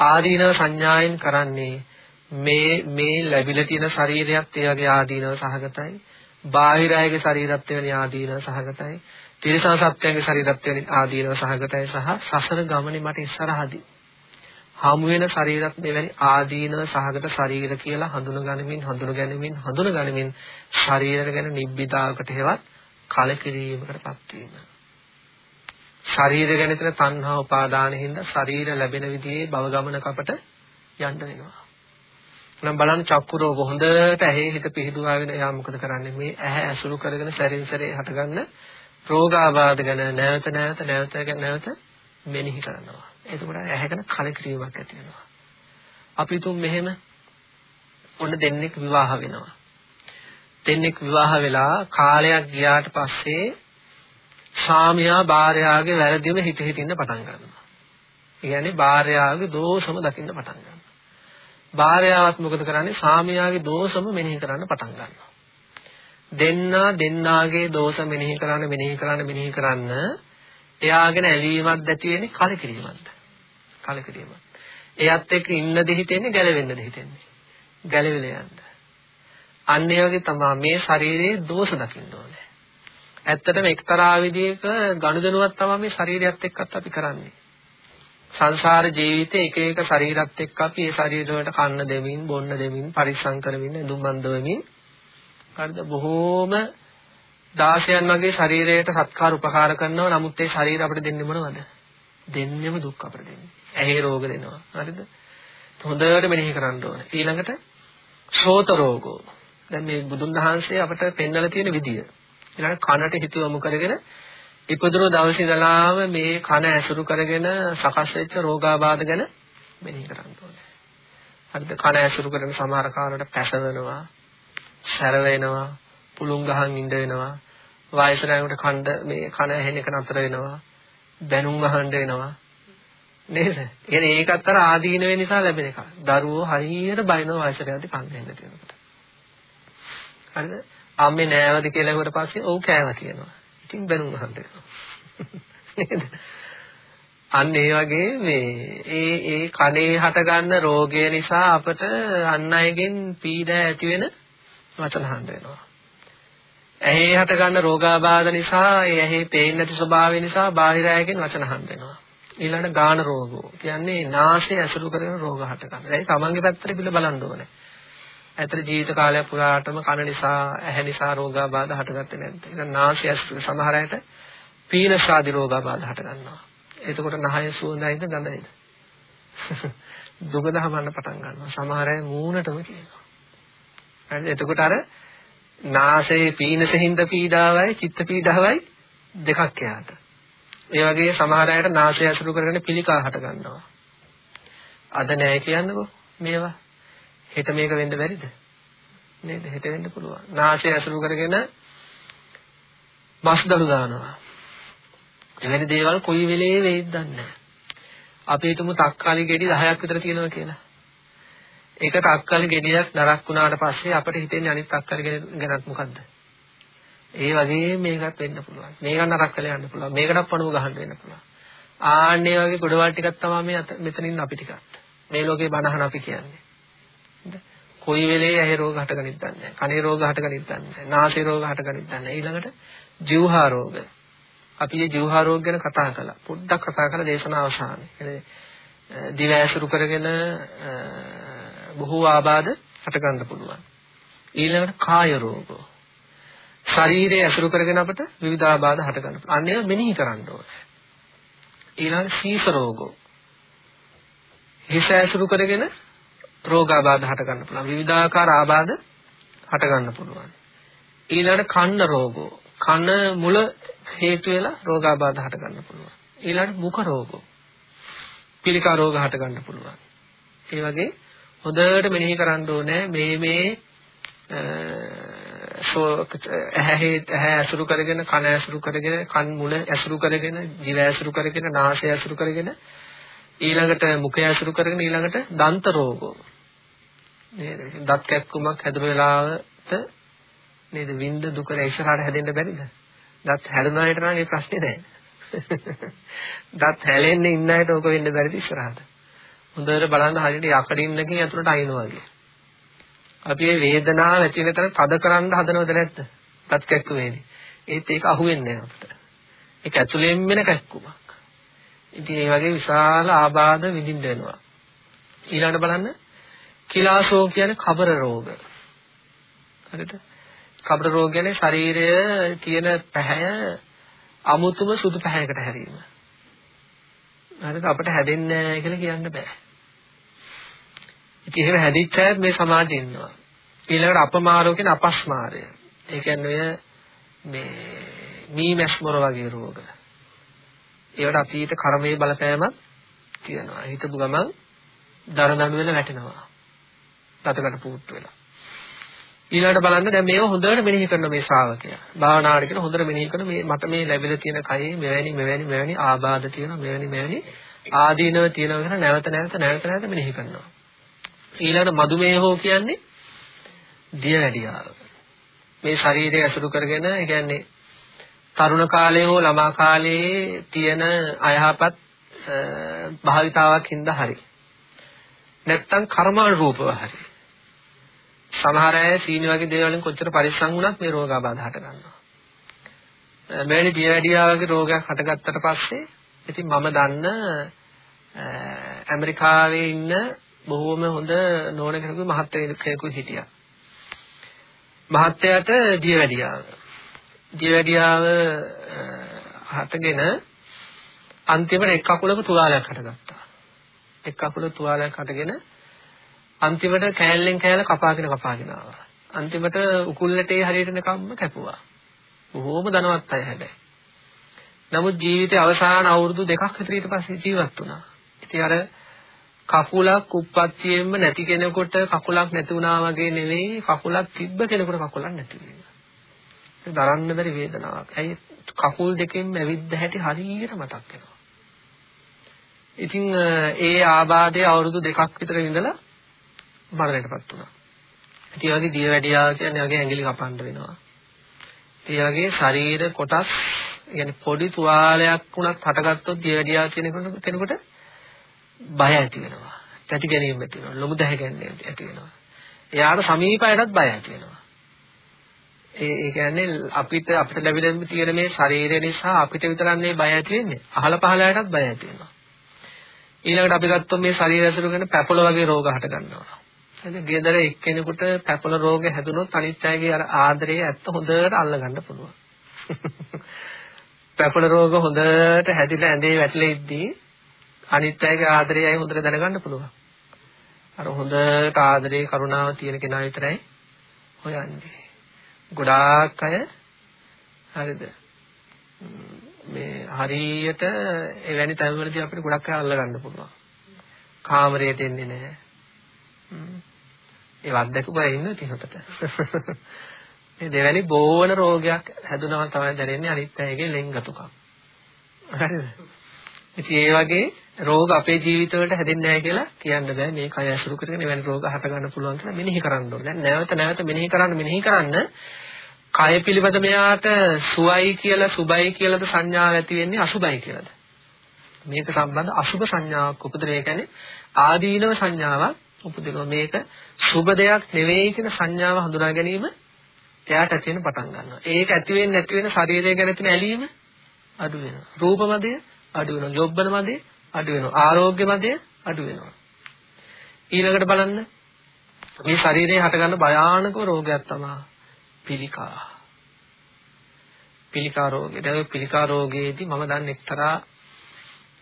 ආදීනව සංඥායෙන් කරන්නේ මේ මේ ලැබිලා තියෙන ශරීරයත් ඒ වගේ ආදීනව සහගතයි. බාහිර අයගේ ශරීරත් එවැනි ආදීනව සහගතයි. තිරසන සත්‍යයේ ශරීරත් එවැනි ආදීනව සහගතයි සහ සසර ගමනේ මට ඉස්සරහදී හමු වෙන ශරීරත් මෙවැනි ආදීනව සහගත ශරීර කියලා හඳුනගනිමින් හඳුනගනිමින් හඳුනගනිමින් ශරීර ගැන නිබ්බිදාවකට හේවත් කලකිරීමකටපත් වීම. ශරීර ගැන තියෙන තණ්හා උපාදානෙ හින්දා ශරීර ලැබෙන විදිහේ භව ගමනක අපට යන්න වෙනවා. නම් බලන්න චක්කු රෝග හොඳට ඇහි හිත පිහිදුවාගෙන එයා මොකද කරන්නේ මේ ඇහැ ඇසුරු කරගෙන සැරින් සැරේ හටගන්න රෝගාබාධ ගැන නැවත නැවත නැවත නැවත මෙනෙහි කරනවා එතකොට ඇහැකන කලකිරීමක් ඇති වෙනවා අපි තුන් මෙහෙම ඔන්න දෙන්නෙක් විවාහ වෙනවා දෙන්නෙක් විවාහ වෙලා කාලයක් ගියාට පස්සේ ස්වාමියා භාර්යාගේ වැරදිම හිත හිතින්න පටන් ගන්නවා. ඒ කියන්නේ භාර්යාවගේ දෝෂම දකින්න පටන් ගන්නවා. භාර්යාවත් මොකද කරන්නේ? සාමියාගේ දෝෂම මෙනෙහි කරන්න පටන් ගන්නවා. දෙන්නා දෙන්නාගේ දෝෂ මෙනෙහි කරන්න මෙනෙහි කරන්න මෙනෙහි කරන්න එයාගෙන ඇලීමක් ඇති වෙන්නේ කලකිරීමක්ද? කලකිරීමක්. එයත් එක්ක ඉන්නද හිතෙන්නේ ගැලවෙන්නද හිතෙන්නේ? ගැලවිලා යන්න. අන්න ඒ වගේ තමයි මේ ශරීරයේ දෝෂ දකින්න ඕනේ. ඇත්තටම එක්තරා විදිහක ගනුදෙනුවක් තමයි මේ ශරීරයත් එක්කත් අපි කරන්නේ. සංසාර ජීවිතේ එක එක ශරීරات එක්ක අපි ඒ ශරීර වලට කන්න දෙමින් බොන්න දෙමින් පරිස්සම් කරමින් ඇඳුම් බඳවමින් හරිද බොහෝම දාසයන් වගේ ශරීරයට සත්කාර උපකාර කරනවා නමුත් ඒ ශරීර අපිට දෙන්නේ මොනවද දෙන්නෙම දුක් අපිට දෙන්නේ ඇහි රෝග දෙනවා. හරිද? හොඳට මෙනෙහි කරන්න ඕනේ. ඊළඟට ශෝත රෝගෝ. දැන් මේ බුදුන් වහන්සේ අපිට පෙන්වලා තියෙන විදිය. ඊළඟ කනට හිත යොමු කරගෙන ඉපදුණු දවසේ ඉඳලාම මේ කන ඇසුරු කරගෙන සකස් වෙච්ච රෝගාබාධ ගැන මෙනෙහි කරන්න ඕනේ. හරිද? කන ඇසුරු කරගෙන සමහර කාලවලට පැසවෙනවා, සැර වෙනවා, පුළුන් ගහන් ඉඳ වෙනවා, වයසට යනකොට කණ්ඩ මේ කන ඇහෙන එක නතර වෙනවා, බැනුම් අහන්න වෙනවා. නේද? يعني ඒකත් අර ආදීන වෙන නිසා ලැබෙන එක. දරුවෝ හරියට බයිනවා වයසට යද්දි කන් දෙන්න තියෙනකොට. හරිද? අම්මේ නෑවද කියලා ඇහුවට පස්සේ ඔව් කෑවා කියනවා. ඉතින් බැනුම් අහන්න නේද? අන්න ඒ වගේ මේ ඒ ඒ කනේ හටගන්න රෝගය නිසා අපට අන් අයගෙන් පීඩා ඇති වෙන වචන අහන්න වෙනවා. ඇහි හටගන්න රෝගාබාධ නිසා ඒ ඇහි පේන්නේ නැති ස්වභාවය නිසා බාහිර අයගෙන් වචන අහන්න වෙනවා. ඊළඟ ගාන රෝගෝ කියන්නේ නාසය ඇසුරු කරගෙන රෝග හට ගන්න. ඒක තමන්ගේ පැත්තට පිළ බලන්න ඕනේ. ඇතර ජීවිත කාලය පුරාටම කන නිසා ඇහැ නිසා රෝගාබාධ හටගත්තේ නැද්ද? එහෙනම් නාසය සමහර අයට පීනස් ආදී රෝගාබාධ හට ගන්නවා. එතකොට නහය සුවඳයිද ගඳයිද? දුක දහමන්න පටන් ගන්නවා. සමහර අය මූණටම කියනවා. හරිද? එතකොට අර නාසයේ පීනසින්ද පීඩාවයි චිත්ත පීඩාවයි දෙකක් එයාට. ඒ වගේ සමහර අයට නාසය ඇසුරු කරගෙන පිළිකා හට ගන්නවා. අද නෑ කියන්නකෝ මේවා. හෙට මේක වෙන්න බැරිද? නේද? හෙට වෙන්න පුළුවන්. නාසය ඇසුරු කරගෙන මස් දළු දානවා. එවැනි දේවල් කොයි වෙලේ වෙයිද දන්නේ නැහැ. අපි හිතමු තක්කාලි ගෙඩි 10ක් විතර තියෙනවා කියලා. ඒක තක්කාලි ගෙඩියක් නරක් වුණාට පස්සේ අපිට හිතෙන්නේ අනිත් තක්කාලි ගැනත් මොකද්ද? ඒ වගේ මේකත් වෙන්න පුළුවන්. මේක නරක් කරලා යන්න පුළුවන්. මේකටත් පණුව ගහන්න වෙන්න පුළුවන්. ආන්නේ වගේ ගොඩවල් ටිකක් තමයි මේ මෙතනින් අපි ටිකක්. මේ ලෝකේ බණහන අපි කියන්නේ. කොයි වෙලේ ඇහි රෝග හටගනිත් දන්නේ නැහැ. කනේ රෝග හටගනිත් දන්නේ නැහැ. නාසයේ රෝග හටගනිත් දන්නේ නැහැ. ඊළඟට ජීවහා රෝග. අපි මේ ජීවහා රෝග ගැන කතා කළා. පොඩ්ඩක් කතා කළා දේශනාව අවසානයේ. දිව ඇසුරු කරගෙන බොහෝ ආබාධ හට ගන්න පුළුවන්. ඊළඟට කාය රෝග. ශරීරය ඇසුරු කරගෙන අපිට විවිධ ආබාධ හට ගන්න පුළුවන්. අන්න ඒවා මෙනෙහි කරන්න ඕනේ. ඊළඟ සීස රෝග. හිස ඇසුරු කරගෙන රෝගාබාධ හට ගන්න පුළුවන්. විවිධාකාර ආබාධ හට ගන්න පුළුවන්. ඊළඟට කන්න රෝගෝ. කන මුල හේතු වෙලා රෝගාබාධ හට ගන්න පුළුවන්. ඊළඟට මුඛ රෝගෝ. පිළිකා රෝග හට ගන්න පුළුවන්. ඒ වගේ හොඳට මෙනෙහි කරන්න ඕනේ මේ මේ ඇහැ ඇහැ ඇසුරු කරගෙන කන ඇසුරු කරගෙන කන් මුල ඇසුරු කරගෙන දිව ඇසුරු කරගෙන නාසය ඇසුරු කරගෙන ඊළඟට මුඛය ඇසුරු කරගෙන ඊළඟට දන්ත රෝගෝ. නේද? දත් කැක්කුමක් හැදුන වෙලාවට නේද? වින්ද දුක ඉස්සරහට හැදෙන්න බැරිද? දත් හැදුනා හිට නම් ඒ ප්‍රශ්නේ නැහැ. දත් හැලෙන්නේ ඉන්න අයට ඕක වෙන්න බැරිද ඉස්සරහට? හොඳට බලන්න හරියට යකඩින්නකින් ඇතුළට අයිනවා වගේ අපි මේ වේදනාව ඇති වෙන තැන තද කරන්න හදනවද නැද්ද? තත් කැක්කුමේදී. ඒත් ඒක අහුවෙන්නේ නැහැ අපිට. ඒක ඇතුලෙන් වෙන කැක්කුමක්. ඉතින් මේ වගේ විශාල ආබාධ විඳින්න වෙනවා. ඊළඟට බලන්න කිලාසෝ කියන්නේ කබර රෝග. හරිද? කබර රෝග කියන්නේ ශරීරය තියෙන පැහැය අමුතුම සුදු පැහැයකට හැරීම. හරිද? අපිට හැදෙන්නේ නැහැ කියලා කියන්න බෑ. ඉතින් එහෙම හැදිච්ච අය මේ සමාජයේ ඉන්නවා. ඊළඟට අපමාරෝ කියන අපස්මාරය. ඒ කියන්නේ ඔය මේ මීමැස්මොර වගේ රෝග. ඒවට අතීත කර්මයේ බලපෑමක් තියෙනවා. හිතපු ගමන් දරදඬු වෙලා වැටෙනවා. තතකට පුට්ටු වෙලා. ඊළඟට බලන්න දැන් මේව හොඳට මෙනෙහි කරන මේ ශ්‍රාවකයා. භාවනාවට කියන හොඳට මෙනෙහි කරන මේ මට මේ ලැබිලා තියෙන කයේ මෙවැනි මෙවැනි මෙවැනි ආබාධ තියෙනවා මෙවැනි මෙවැනි ආදීනව තියෙනවා කියන නැවත නැවත නැවත නැවත මෙනෙහි කරනවා. ඊළඟට මදුමේහෝ කියන්නේ දියවැඩියාව. මේ ශරීරය ඇසුරු කරගෙන ඒ කියන්නේ තරුණ කාලයේ හෝ ළමා කාලයේ තියෙන අයහපත් භාවිතාවක් හින්දා හරි. නැත්තම් කර්මානුරූපව හරි. සමහර අය සීනි වගේ දේවල් වලින් කොච්චර පරිස්සම් වුණත් මේ රෝගාබාධ හට ගන්නවා. මෙවැනි දියවැඩියා වගේ රෝගයක් හටගත්තට පස්සේ ඉතින් මම දන්න ඇමරිකාවේ ඉන්න බොහෝම හොඳ නෝන කෙනෙකුගේ මහත්තයෙක් කෙනෙකුයි හිටියා. මහත්තයාට දියවැඩියාව. දියවැඩියාව හටගෙන අන්තිමට එක් කකුලක තුවාලයක් හටගත්තා. එක් කකුලක තුවාලයක් හටගෙන අන්තිමට කෑල්ලෙන් කෑල්ල කපාගෙන කපාගෙන ආවා. අන්තිමට උකුල්ලටේ හරියට නිකම්ම කැපුවා. බොහෝම ධනවත් අය හැබැයි. නමුත් ජීවිතේ අවසාන අවුරුදු දෙකක් විතර ඊට පස්සේ ජීවත් වුණා. ඉතින් අර කකුලක් උප්පත්තියෙන්ම නැති කෙනෙකුට කකුලක් නැති වුණා වගේ නෙවෙයි කකුලක් තිබ්බ කෙනෙකුට කකුලක් නැති වෙනවා. ඒක දරන්න බැරි වේදනාවක්. ඇයි කකුල් දෙකෙන්ම ඇවිද්ද හැටි හරියට මතක් වෙනවා. ඉතින් ඒ ආබාධය අවුරුදු දෙකක් විතර ඉඳලා මරණයටපත් වුණා. ඉතින් වගේ දිය වැඩියා කියන්නේ වගේ ඇඟිලි කපන්න වෙනවා. ඒ වගේ ශරීර කොටස් يعني පොඩි තුවාලයක් වුණත් හටගත්තොත් දිය වැඩියා කියන කෙනෙකුට බය ඇති වෙනවා. තැති ගැනීම ඇති වෙනවා. ලොමු දැහැ ගැනීම ඇති වෙනවා. එයාට සමීපයටත් බය ඇති වෙනවා. ඒ ඒ කියන්නේ අපිට අපිට ලැබිලා තියෙන මේ ශරීරය නිසා අපිට විතරන්නේ බය ඇති වෙන්නේ. අහල පහලයටත් බය ඇති වෙනවා. ඊළඟට අපි ගත්තොත් මේ ශරීරය ඇතුළු කරන පැපොල වගේ රෝග හට ගන්නවා. එතන ගෙදර එක්කෙනෙකුට පැපොල රෝග හැදුනොත් අනිත් අයගේ අර ආදරය ඇත්ත හොඳට අල්ල ගන්න පුළුවන්. පැපොල රෝග හොඳට හැදිලා ඇඳේ වැටිලා ඉද්දී අනිත් අයගේ ආදරය අය හොඳට දැනගන්න පුළුවන්. අර හොඳට ආදරේ කරුණාව තියෙන කෙනා විතරයි හොයන්නේ. ගොඩාක් අය හරිද? මේ හරියට එවැනි තැන්වලදී අපිට ගොඩක් අය අල්ල ගන්න පුළුවන්. කාමරයට එන්නේ නැහැ. ඒ වද්දක බය ඉන්න තිහතට. මේ දෙවැනි බෝවන රෝගයක් හැදුනම තමයි දැනෙන්නේ අනිත් අයගේ ලෙන්ගතුකම්. හරිද? ඉතින් ඒ වගේ රෝග අපේ ජීවිතවලට හැදෙන්නේ නැහැ කියලා කියන්න බෑ. මේ කය අසුරු කරගෙන එවැනි රෝග හට ගන්න පුළුවන් කියලා මෙනෙහි කරන්න ඕනේ. දැන් නැවත නැවත මෙනෙහි කරන්න මෙනෙහි කරන්න කය පිළිබඳ මෙයාට සුවයි කියලා සුබයි කියලාද සංඥාව ඇති වෙන්නේ අසුබයි කියලාද? මේක සම්බන්ධ අසුබ සංඥාවක් උපදින ඒ කියන්නේ ආදීනව සංඥාවක් උපදිනවා. මේක සුබ දෙයක් නෙවෙයි කියන සංඥාව හඳුනා ගැනීම එයාට ඇති වෙන පටන් ගන්නවා. ඒක ඇති වෙන්නේ නැති වෙන ශරීරය ගැන තියෙන ඇලීම අඩු වෙනවා. රූපමදය අඩු වෙනවා. යොබ්බන මදේ අඩු වෙනවා. ආරෝග්‍ය මදය අඩු වෙනවා. ඊළඟට බලන්න මේ ශරීරයේ හටගන්න භයානකම රෝගයක් තමයි පිළිකා. පිළිකා රෝගය. දැන් පිළිකා රෝගයේදී මම දන්න එක්තරා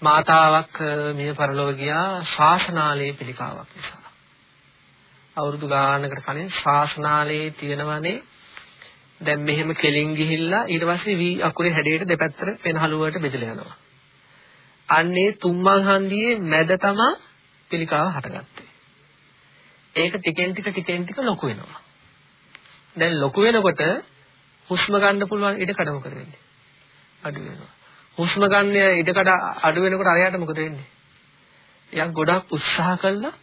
මාතාවක් මිය පරලොව ගියා ශාසනාලයේ පිළිකාවක් නිසා. අවුරුදු ගානකට කලින් ශාසනාලයේ තියෙනවනේ දැන් මෙහෙම කෙලින් ගිහිල්ලා ඊට පස්සේ වී අකුරේ හැඩයට දෙපැත්තට පෙනහළුවට බෙදලා යනවා. අන්නේ තුම්මන් හන්දියේ මැද තමයි පිළිකාව හටගත්තේ. ඒක ටිකෙන් ටික ටිකෙන් ටික ලොකු වෙනවා. දැන් ලොකු වෙනකොට හුස්ම ගන්න පුළුවන් ඉඩකඩ මොකද වෙන්නේ? අඩු වෙනවා. හුස්ම ගන්න ඉඩකඩ අඩු වෙනකොට අරයට මොකද වෙන්නේ? යක් ගොඩක් උත්සාහ කළා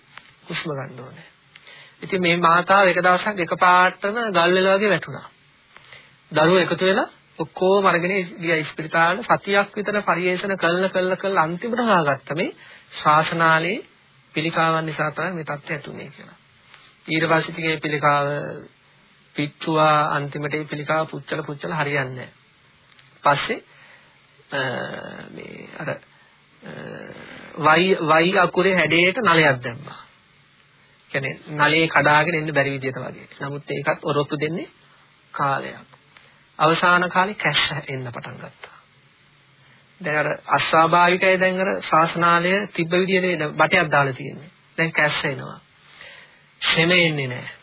හුස්ම ගන්න ඕනේ. ඉතින් මේ මාතාව එක දවසක් එකපාරටම ගල් වෙලා වගේ වැටුණා. දරුවෝ එකතු වෙලා ඔක්කොම අරගෙන ගියා ඉස්පිරිතාලේ සතියක් විතර පරිේෂණ කළ කළ කළ අන්තිමට හොයාගත්ත මේ ශාසනාලේ පිළිකාවන් නිසා තමයි මේ තත්ත්වය ඇතුනේ කියලා. ඊට පස්සේ ඉතින් මේ පිළිකාව පිච්චුවා අන්තිමට මේ පිළිකාව පුච්චල පුච්චල හරියන්නේ පස්සේ මේ අර වයි වයි අකුරේ හැඩයට නලයක් දැම්මා. කියන්නේ නලේ කඩාගෙන එන්න බැරි විදියට වගේ. නමුත් ඒකත් ඔරොත්තු දෙන්නේ කාලයක්. අවසාන කාලේ කැස්ස එන්න පටන් ගත්තා. දැන් අර අස්වාභාවිකයි දැන් අර ශාසනාලය තිබ්බ විදිය නෙවෙයි බටයක් දාලා තියෙන්නේ. දැන් කැස්ස එනවා. ෂෙම එන්නේ නැහැ.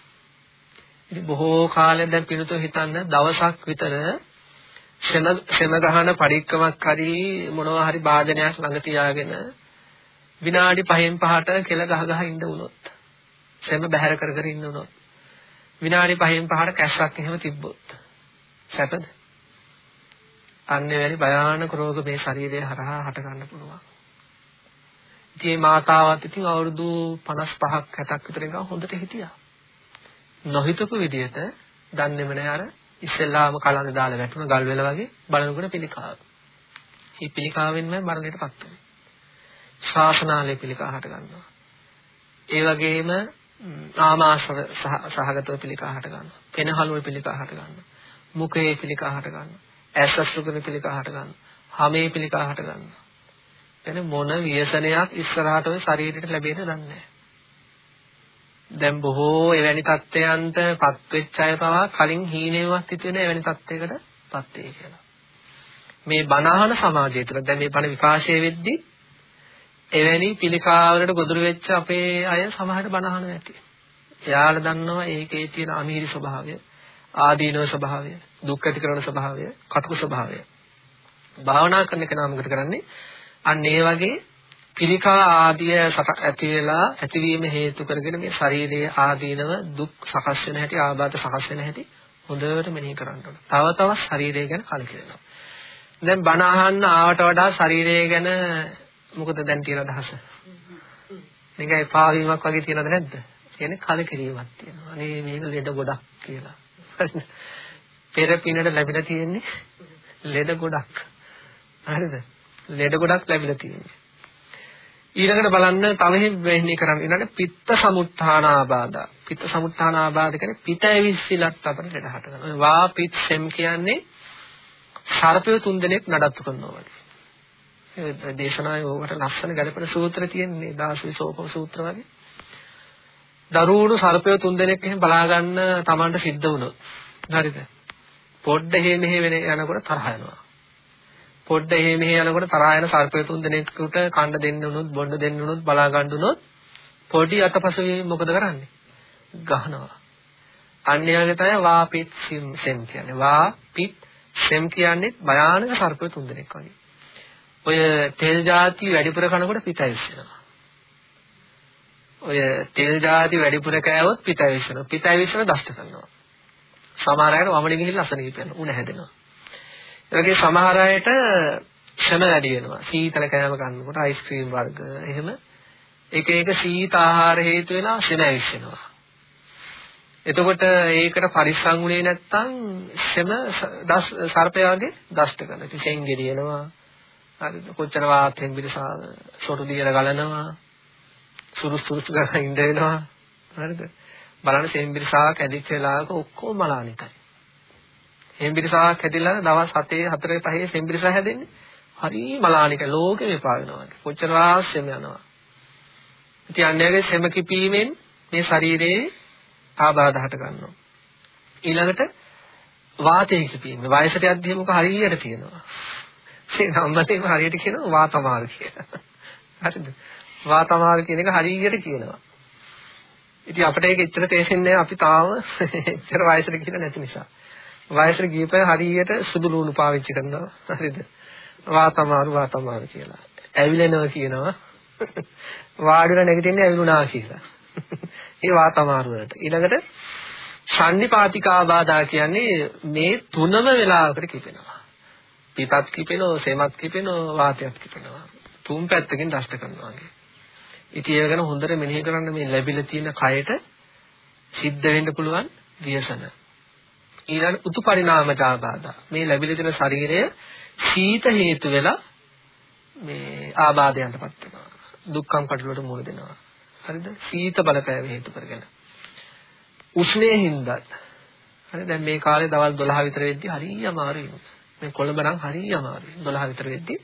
ඉතින් බොහෝ කාලයක් දැන් පිනුතෝ හිතන්න දවසක් විතර ෂෙම ෂෙම ගහන පරික්කමක් හරි මොනවා හරි වාදනයක් ළඟ තියාගෙන විනාඩි 5න් 5ට කෙල ගහ ගහ ඉන්න උනොත් ෂෙම බැහැර කර කර ඉන්න උනොත් විනාඩි 5න් 5ට කැස්සක් එහෙම තිබ්බොත් සැපද? අන්නේ වැනි භයානක රෝග මේ ශරීරය හරහා හට ගන්න පුළුවන්. ඉතින් මේ මාතාවත් ඉතින් අවුරුදු 55ක් 60ක් විතර නිකන් හොඳට හිටියා. නොහිතපු විදිහට දන්නේම නැහැ අර ඉස්සෙල්ලාම කලන්ද දාලා වැටුණ ගල් වෙල වගේ බලනකොට පිළිකාව. මේ පිළිකාවෙන්ම මරණයටපත් වෙනවා. ශාසනාලේ පිළිකා හට ගන්නවා. ඒ වගේම ආමාශව සහගතව පිළිකා හට ගන්නවා. පෙනහළුවේ පිළිකා හට ගන්නවා. මුඛයේ පිළිකා හට ගන්නවා. ඇස් අසුකන පිළිකා හට ගන්නවා. හමේ පිළිකා හට ගන්නවා. එතන මොන ව්‍යසනයක් ඉස්සරහට ඔය ශරීරයට ලැබෙන්න දන්නේ දැන් බොහෝ එවැනි தත්ත්වයන්ට පත් වෙච්ච අය පවා කලින් හීනෙවත් හිතුවේ එවැනි தත්ත්වයකට පත් වෙයි කියලා. මේ බණහන සමාජය තුළ දැන් මේ බණ විකාශය වෙද්දී එවැනි පිළිකාවලට ගොදුරු වෙච්ච අපේ අය සමහරට බණහන නැති. එයාලා දන්නවා ඒකේ තියෙන අමීරි ස්වභාවය. ආදීනව ස්වභාවය, දුක් ඇති කරන ස්වභාවය, කටුක ස්වභාවය. භාවනා කරන කෙනා මොකද කරන්නේ? අන්න ඒ වගේ පිළිකා ආදිය ඇති වෙලා ඇතිවීම හේතු කරගෙන මේ ශරීරයේ ආදීනව දුක් සකස් වෙන හැටි, ආබාධ සකස් වෙන හැටි හොඳට මෙනෙහි කරන්න ඕන. තව තවත් ශරීරය ගැන කලකිරෙනවා. දැන් බණ අහන්න ආවට වඩා ශරීරය ගැන මොකද දැන් තියෙන අදහස? නිකන් එපා වීමක් වගේ තියෙනවද නැද්ද? කියන්නේ කලකිරීමක් තියෙනවා. අනේ මේක ලෙඩ ගොඩක් කියලා. පෙර පිනට ලැබිලා තියෙන්නේ ලෙඩ ගොඩක්. හරිද? ලෙඩ ගොඩක් ලැබිලා තියෙන්නේ. ඊළඟට බලන්න තව වෙන්නේ කරන්නේ ඊළඟට පිත්ත සමුත්ථාන ආබාධ. පිත්ත සමුත්ථාන ආබාධ කියන්නේ පිට ඇවිස්සලත් අපිට ලෙඩ හට ගන්නවා. වා පිත් සෙම් කියන්නේ සර්පය තුන් දෙනෙක් නඩත්තු කරනවා වගේ. ඒ දේශනාවේ ඕකට ලස්සන ගැලපෙන සූත්‍ර තියෙන්නේ දාසී සෝපම සූත්‍ර වගේ. දරුවුණු සර්පය තුන් දෙනෙක් එහෙම බලා ගන්න Tamanට සිද්ධ වුණොත්. හරිද? පොඩ්ඩ එහෙ මෙහෙ වෙන යනකොට තරහ යනවා. පොඩ්ඩ එහෙ මෙහෙ යනකොට තරහ යන සර්පය තුන් දෙනෙකුට කණ්ඩ දෙන්න උනොත් බොණ්ඩ දෙන්න උනොත් බලා ගන්න උනොත් පොඩි අතපසු මොකද කරන්නේ? ගහනවා. අන්‍යයන්ගේ තමයි වාපිත් සෙම් කියන්නේ. වාපිත් සෙම් කියන්නේ භයානක සර්පය තුන් දෙනෙක් වගේ. ඔය තෙල් ಜಾති වැඩිපුර කනකොට පිටයි වෙනවා. ඔය තෙල් ಜಾති වැඩිපුර කෑවොත් පිට ඇවිස්සනවා. පිට ඇවිස්සන දෂ්ට කරනවා. සමහර අයට වමනේ ගිහිල්ලා අසනීප වෙනවා. උණ හැදෙනවා. ඒ වගේ සමහර අයට ශ්‍රම වැඩි වෙනවා. සීතල කෑම කනකොට අයිස්ක්‍රීම් වර්ග එහෙම එක එක සීත ආහාර හේතු වෙලා ශ්‍රම ඇවිස්සෙනවා. එතකොට ඒකට පරිස්සම් වුණේ නැත්නම් ශ්‍රම සර්පයාගේ දෂ්ට කරනවා. ඉතින් සෙන්ගෙඩියනවා. හරිද? කොච්චර වාතයෙන් පිටසාව සොටු දියර ගලනවා. සුරුස් සුරුස් ගන්න ඉඳ වෙනවා හරිද බලන්න සෙම්බිරිසාවක් ඇදිච්ච වෙලාවක ඔක්කොම මලානිකයි සෙම්බිරිසාවක් හැදිලා දවස් 7 4 5 සෙම්බිරිසා හැදෙන්නේ හරි මලානික ලෝකෙම එපා වෙනවා කොච්චර ආශ්‍රම යනවා ඉතින් අන්‍යගේ සෙම කිපීමෙන් මේ ශරීරයේ ආබාධ හට ගන්නවා. ඊළඟට වාතය කිපීම. වයසට යද්දී මොක හරියට තියෙනවා. ඒ නම්බතේම හරියට කියනවා වාතමාරු කියලා. හරිද? වාතමාරු කියන එක හරියට කියනවා. ඉතින් අපිට ඒක එච්චර තේරෙන්නේ අපි තාම එච්චර වයසට ගිහින් නැති නිසා. වයසට ගියපය හරියට සුදු ලුණු පාවිච්චි කරනවා. හරිද? වාතමාරු වාතමාරු කියලා. ඇවිලෙනවා කියනවා. වාඩිලා නැගිටින්නේ ඇවිලුණා කියලා. ඒ වාතමාරු වලට. ඊළඟට සන්නිපාතික ආබාධා කියන්නේ මේ තුනම වෙලාවකට කිපෙනවා. පිටත් කිපෙනවා, සෙමත් කිපෙනවා, වාතයත් කිපෙනවා. තුන් පැත්තකින් දෂ්ට කරනවා වගේ. ඉතින් ඒක ගැන හොඳට මෙනෙහි කරන්න මේ ලැබිලා තියෙන කයට සිද්ධ වෙන්න පුළුවන් ව්‍යසන. ඊළඟ උතු පරිණාමජ ආබාධා. මේ ලැබිලා තියෙන ශරීරය සීත හේතු වෙලා මේ ආබාධයන්ටපත් වෙනවා. දුක්ඛම් කටලුවට මුහුණ දෙනවා. හරිද? සීත බලපෑම හේතු කරගෙන. උෂ්ණයේ හින්දත්. හරි දැන් මේ කාලේ දවල් 12 විතර වෙද්දි හරිය අමාරුයි. මේ කොළඹ නම් හරිය අමාරුයි. 12 විතර වෙද්දි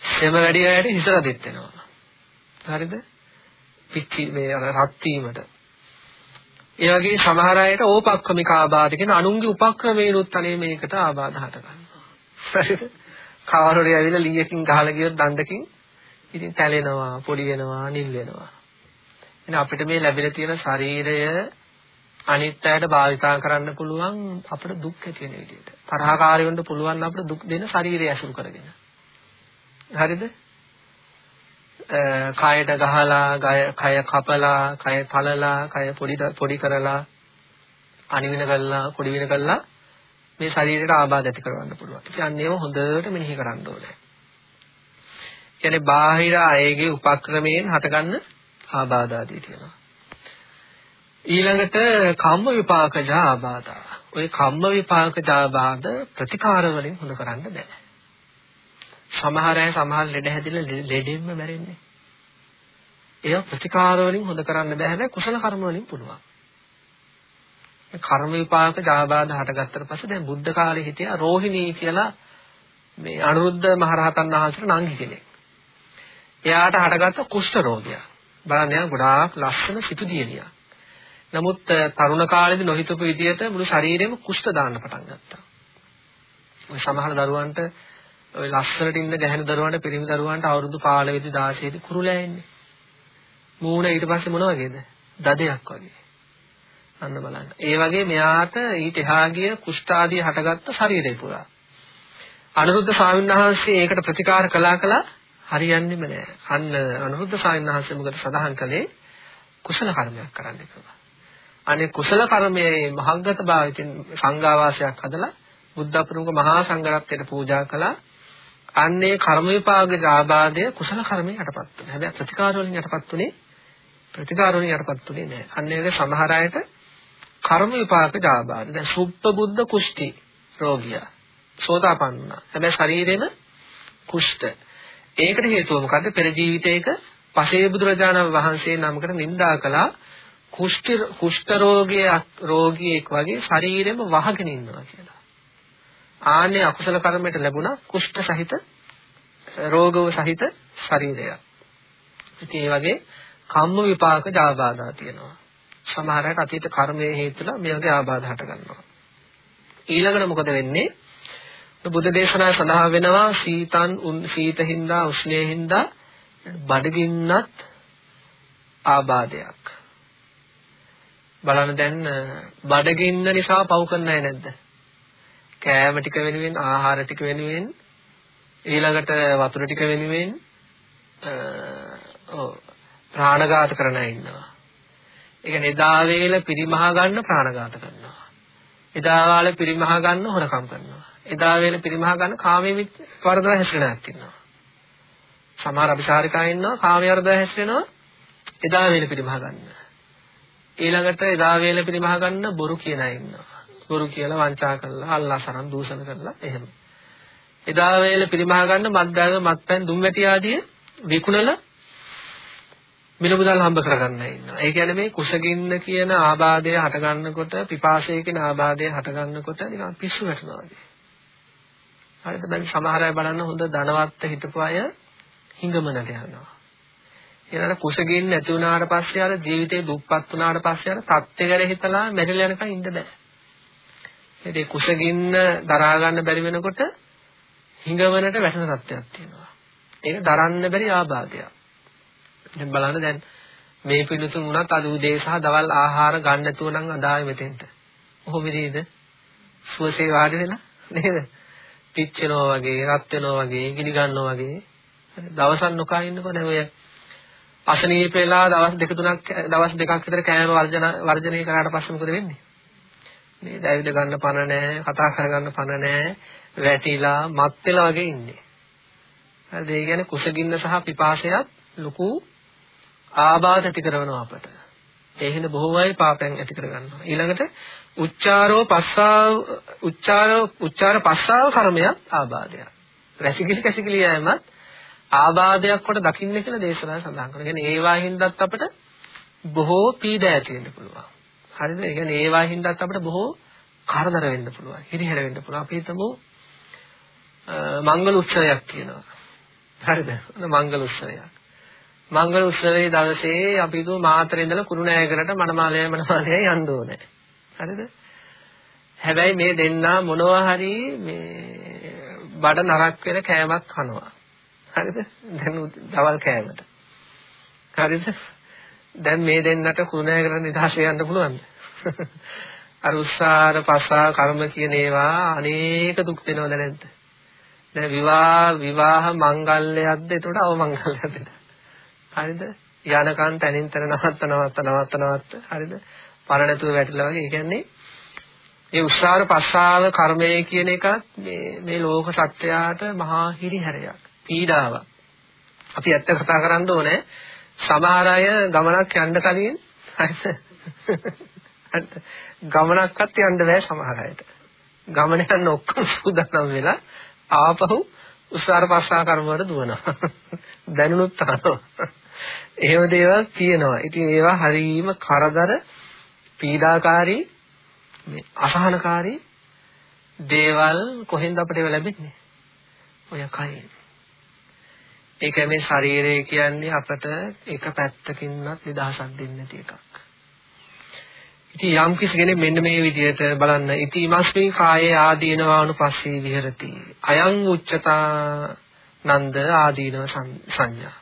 සෙම වැඩි අයට හිස රදෙත් වෙනවා. හරිද? පිච්චි මේ රත් වීමට. ඒ වගේ සමහර අයට ඕපක්‍රමික ආබාධ කියන අනුන්ගේ උපක්‍රමේනුත් අනේ මේකට ආබාධ හට ගන්නවා. හරිද? කවරෝරි ඇවිල්ලා ලීයකින් ගහලා ගියොත් දණ්ඩකින් ඉතින් තැලෙනවා, පොඩි වෙනවා, නිල් වෙනවා. එහෙනම් අපිට මේ ලැබිලා තියෙන ශරීරය අනිත් අයට භාවිතා කරන්න පුළුවන් අපිට දුක් ඇති වෙන විදිහට. තරහකාරී වෙන්න පුළුවන් අපිට දුක් දෙන ශරීරය ඇසුරු කරගෙන. හරිද? කයට ගහලා, කය කපලා, කය තලලා, කය පොඩි පොඩි කරලා, අනිවින කරලා, පොඩි වින කරලා මේ ශරීරයට ආබාධ ඇති කරවන්න පුළුවන්. ඉතින් අන්න ඒව හොඳට මෙනෙහි කරන්න ඕනේ. කියන්නේ බාහිර අයගේ උපක්‍රමයෙන් හටගන්න ආබාධ ආදී තියෙනවා. ඊළඟට කම්ම විපාකජ ආබාධා. ওই කම්ම විපාකජ ආබාධ ප්‍රතිකාර වලින් හොඳ කරන්න බෑ. සමහර අය සමහර ලෙඩ හැදිලා ලෙඩෙන්න මැරෙන්නේ. ඒව ප්‍රතිකාර වලින් හොඳ කරන්න බෑ හැබැයි කුසල කර්ම වලින් පුළුවන්. කර්ම විපාක ජාබාධ හටගත්තට පස්සේ දැන් බුද්ධ කාලේ හිටියා රෝහිණී කියලා මේ අනුරුද්ධ මහරහතන් වහන්සේට නංගි කෙනෙක්. එයාට හටගත්ත කුෂ්ඨ රෝගය. බලන්න එයා ගොඩාක් ලස්සන සිටු දියණියක්. නමුත් තරුණ කාලේදී නොහිතපු විදියට මුළු ශරීරෙම කුෂ්ඨ දාන්න පටන් ගත්තා. ඔය සමහර දරුවන්ට ඔය ලස්සනට ඉන්න ගැහැණු දරුවන්ට පිරිමි දරුවන්ට අවුරුදු 15 දී 16 දී කුරුලෑ එන්නේ. මූණ ඊට පස්සේ මොන වගේද? දදයක් වගේ. අන්න බලන්න. ඒ වගේ මෙයාට ඊට එහා ගිය කුෂ්ඨ ආදී හටගත්ත ශරීරය පුරා. අනුරුද්ධ ස්වාමීන් වහන්සේ ඒකට ප්‍රතිකාර කළා කළා හරියන්නේම නෑ. අන්න අනුරුද්ධ ස්වාමීන් වහන්සේ මොකද සඳහන් කළේ කුසල කර්මයක් කරන්න කියලා. අනේ කුසල කර්මයේ මහඟත භාවිතින් සංඝාවාසයක් හදලා බුද්ධ ප්‍රමුඛ මහා සංඝරත්නයට පූජා කළා. අන්නේ කර්ම විපාකයේ ආබාධය කුසල කර්මයෙන් යටපත් වෙනවා. හැබැයි ප්‍රතිකාර වලින් යටපත් උනේ ප්‍රතිකාර වලින් යටපත් උනේ නෑ. අන්න ඒක සමහර අයට කර්ම විපාකයේ ආබාධ. දැන් සුප්ප බුද්ධ කුෂ්ටි රෝගියා. සෝතාපන්න. හැබැයි ශරීරෙම කුෂ්ඨ. ඒකට හේතුව මොකද්ද? පෙර ජීවිතයක පසේ බුදුරජාණන් වහන්සේ නමකට නිඳා කළා කුෂ්ඨ කුෂ්ඨ රෝගයේ රෝගියෙක් වගේ ශරීරෙම වහගෙන ඉන්නවා කියලා. ආන්නේ අකුසල කර්මයට ලැබුණා කුෂ්ඨ සහිත රෝගව සහිත ශරීරය. ඉතින් ඒ වගේ කම්ම විපාක ජාබාධා තියෙනවා. සමහර අයට අතීත කර්මයේ හේතුලා මේ වගේ ආබාධ හට ගන්නවා. ඊළඟට මොකද වෙන්නේ? බුද්ධ දේශනාවේ සඳහන් වෙනවා සීතන් සීතින්දා උෂ්ණයෙන්දා බඩගින්නත් ආබාධයක්. බලන්න දැන් බඩගින්න නිසා පව් කරන්නේ නැද්ද? කෑම ටික වෙනුවෙන් ආහාර ටික වෙනුවෙන් ඊළඟට වතුර ටික වෙනුවෙන් ඔව් ප්‍රාණඝාත කරන අය ඉන්නවා. ඒ කියන්නේ එදා වේල පිරිමහා ගන්න ප්‍රාණඝාත කරනවා. එදා වාල පිරිමහා ගන්න හොරකම් කරනවා. එදා වේල පිරිමහා ගන්න කාමයේ වර්ධව හැසිරෙනක් ඉන්නවා. සමහර අபிසාරිකා ඉන්නවා කාමයේ වර්ධව හැසිරෙනවා එදා වේල පිරිමහා ගන්න. ඊළඟට එදා වේල පිරිමහා ගන්න බොරු කියන අය ඉන්නවා. බොරු කියලා වංචා කරලා අල්ලාසරන් දූෂණ කරලා එහෙම. එදා වේල පිරිමහා ගන්න මත්දාග මත්පැන් දුම්වැටි ආදී විකුණලා මිලමුදල් හම්බ කරගන්න ඉන්නවා. ඒ කියන්නේ මේ කුසගින්න කියන ආබාධය හට ගන්නකොට පිපාසය කියන ආබාධය හට ගන්නකොට නිකන් පිස්සු වැටෙනවා වගේ. හරිද? දැන් සමහර අය බලන්න හොඳ ධනවත් හිටපු අය හිඟමනට යනවා. ඊළඟට කුසගින්න නැති වුණාට පස්සේ අර ජීවිතේ දුප්පත් වුණාට පස්සේ අර தත්ත්වය ගැන හිතලා මැරිලා යනකම් ඉන්න බෑ. ඒ කුසගින්න දරා ගන්න බැරි වෙනකොට හිඟවනට වැටෙන තත්ත්වයක් තියෙනවා. ඒක දරන්න බැරි ආබාධයක්. දැන් බලන්න දැන් මේ පිළිතුන් උනත් අද උදේ සහ දවල් ආහාර ගන්න නැතුව නම් අදායි මෙතෙන්ට. කොහොමද ඉද? සුවසේ වාඩි වෙලා නේද? පිච්චෙනවා වගේ, රත් වෙනවා වගේ, ගිනි ගන්නවා වගේ. දවසක් නොකා ඉන්නකො දැන් ඔය අසනීප වෙලා දවස් දෙක තුනක් දවස් දෙකක් විතර කෑම වර්ජන වර්ජනය කරාට පස්සේ මොකද වෙන්නේ? නේද? ඇවිද ගන්න පණ නැහැ, කතා කර ගන්න පණ නැහැ, වැටිලා, මත් වෙලා වගේ ඉන්නේ. හරිද? ඒ කියන්නේ කුසගින්න සහ පිපාසයත් ලොකු ආබාධ ඇති කරනවා අපට. ඒ හින්දා බොහෝ අය පාපයන් ඇති කර ගන්නවා. ඊළඟට උච්චාරෝ පස්සාව උච්චාරෝ උච්චාර පස්සාව කර්මයක් ආබාධයක්. රැසිකිලි කැසිකිලි යෑමත් ආබාධයක් කොට දකින්න කියලා දේශනා සඳහන් කරනවා. කියන්නේ ඒවා හින්දාත් අපිට බොහෝ පීඩා ඇති වෙන්න පුළුවන්. හරිද? ඒ කියන්නේ ඒවා හින්දාත් අපිට බොහෝ කරදර වෙන්න පුළුවන්. හිරිහැර වෙන්න පුළුවන්. අපි හිතමු මංගල උත්සවයක් කියනවා. හරිද? මංගල උත්සවයක්. මංගල උත්සවයේ දවසේ අපි දු මාතරේ ඉඳලා කුරුණෑගලට මනමාලය මනමාලය යන්න ඕනේ. හරිද? හැබැයි මේ දෙන්නා මොනවා හරි මේ බඩ නරක් වෙන කෑමක් කනවා. හරිද? දැන් දවල් කෑමට. හරිද? දැන් මේ දෙන්නට කුරුණෑගල නිදහස යන්න පුළුවන්ද? අර උස්සාර පස්සා කර්ම කියන ඒවා අනේක දුක් දෙනවද නැද්ද? දැන් විවාහ විවාහ මංගල්‍යයක්ද එතකොට අවමංගල්‍යයක්ද? හරිද? යනකන් තනින් තන නවත්ත නවත්ත නවත්ත නවත්ත හරිද? පණ නැතුව වැටිලා වගේ. ඒ කියන්නේ මේ උස්සාර පස්සාව කර්මය කියන එකත් මේ මේ ලෝක සත්‍යයට මහා හිරිහැරයක්. පීඩාවක්. අපි ඇත්ත කතා කරන්න ඕනේ. සමහර අය ගමනක් යන්න කලින් ගමනක්වත් යන්න බෑ සමහර අයට. ගමන යන්න ඔක්කොම සූදානම් වෙලා ආපහු උස්සාර පස්සා කර්ම වලට දුවනවා. දැනුණුත් අහනවා. එහෙම දේවල් තියෙනවා. ඉතින් ඒවා හරීම කරදර පීඩාකාරී මේ අසහනකාරී දේවල් කොහෙන්ද අපිට ඒවා ලැබෙන්නේ? ඔය කයින්. ඒක මේ ශරීරය කියන්නේ අපට එක පැත්තකින්වත් නිදහසක් දෙන්නේ නැති එකක්. ඉතින් යම් කිසි කෙනෙක් මෙන්න මේ විදිහට බලන්න ඉතිමස්මින් කායේ ආදීනවානුපස්සී විහෙරති. අයං උච්චතා නන්ද ආදීනව සංඥා.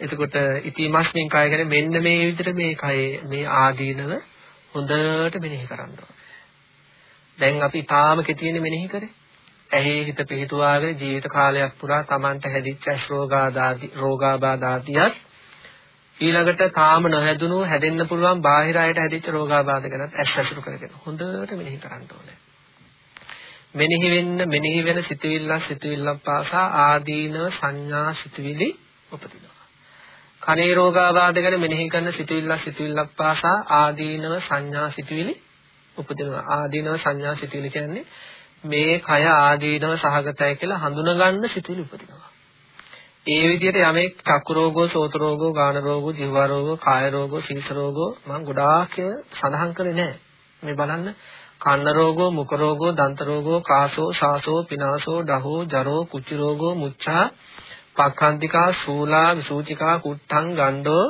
එතකොට ඉතිමස්මින් කාය කියන්නේ මෙන්න මේ විදිහට මේ කයේ මේ ආදීනව හොඳට මෙනෙහි කරන්න දැන් අපි තාම කෙටියෙන් මෙනෙහි කරේ. ඇහි හිත පිහිටුවාගෙන ජීවිත කාලයක් පුරා Tamanට හැදිච්ච රෝගාදාදී රෝගාබාධාදියත් ඊළඟට තාම නොහැදුණු හැදෙන්න පුළුවන් බාහිර අයට හැදිච්ච රෝගාබාධ ගැනත් ඇස් ඇසුරු කරගෙන හොඳට මෙනෙහි කරන්න ඕනේ. මෙනෙහි වෙන්න මෙනෙහි වෙන සිතුවිල්ල සිතුවිල්ලක් පාසා ආදීනව සංඥා සිතුවිලි උපදිනවා. කනේ රෝගාබාධ ගැන මෙනෙහි කරන සිතුවිල්ලක් සිතුවිල්ලක් පාසා ආදීනව සංඥා සිතුවිලි උපදිනවා. ආදීනව සංඥා සිතුවිලි කියන්නේ මේ කය ආදීනව සහගතයි කියලා හඳුනගන්න සිතුවිලි උපදිනවා. ඒ විදිහට යමෙක් චක්කු රෝගෝ, සෝත රෝගෝ, ගාන රෝගෝ, ජීව රෝගෝ, කාය රෝගෝ, සීස රෝගෝ මම ගොඩාක් සඳහන් කරේ නැහැ. මේ බලන්න කන්න රෝගෝ, මුඛ රෝගෝ, දන්ත රෝගෝ, කාසෝ, ශාසෝ, පිනාසෝ, දහෝ, ජරෝ, කුචි රෝගෝ, මුච්ඡා පක්ඛන්තිකා සූලා විසූචිකා කුට්ටං ගණ්ඩෝ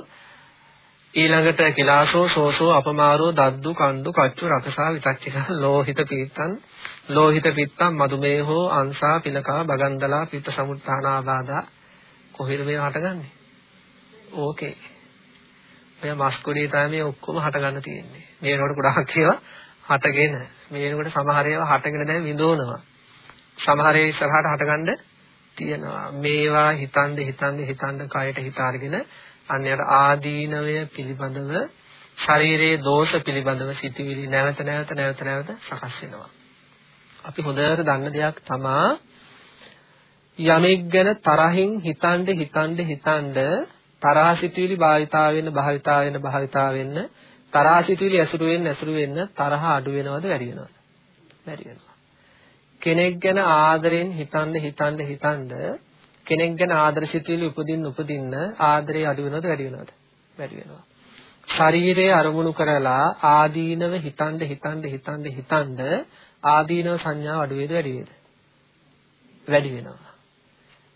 ඊළඟට කිලාසෝ සෝසෝ අපමාරෝ දද්දු කණ්ඩු කච්චු රකසා විතච්චිකා ලෝහිත පීත්තං ලෝහිත පිත්තං මදුමේහෝ අංසා පිලකා බගන්දලා පිත්ත සමුත්ථානාබාධා. කොහෙද මේ හටගන්නේ? ඕකේ. මේ මස්කුඩේ තමයි මේ ඔක්කොම හටගන්න තියෙන්නේ. මේ වෙනකොට ගොඩාක් ඒවා හටගෙන මේ වෙනකොට සමහර ඒවා හටගෙන දැන් විඳවනවා. සමහර ඒ ඉස්සරහට හටගන්න තියෙනවා. මේවා හිතන්ද හිතන්ද හිතන්ද කයට හිත අරගෙන අන්‍යයට ආදීනවය පිළිබඳව ශරීරයේ දෝෂ පිළිබඳව සිටිවිලි නැවත නැවත නැවත නැවත සකස් වෙනවා. අපි හොඳට දන්න දෙයක් තමා යමෙක් ගැන තරහින් හිතන්ද හිතන්ද හිතන්ද තරහ සිටිවිලි භාවිතා වෙන්න භාවිතා වෙන්න භාවිතා වෙන්න තරහ සිටිවිලි ඇසුරු වෙන්න ඇසුරු වෙන්න තරහ අඩු වෙනවද වැඩි වෙනවද? වැඩි වෙනවා. කෙනෙක් ගැන ආදරෙන් හිතන්න හිතන්න හිතන්න කෙනෙක් ගැන ආදර සිතුවිලි උපදින්න උපදින්න ආදරේ අඩු වෙනවද වැඩි වෙනවද වැඩි වෙනවා ශරීරයේ අරමුණු කරලා ආදීනව හිතන්න හිතන්න හිතන්න හිතන්න ආදීනව සංඥාව අඩු වේද වැඩි වේද වැඩි වෙනවා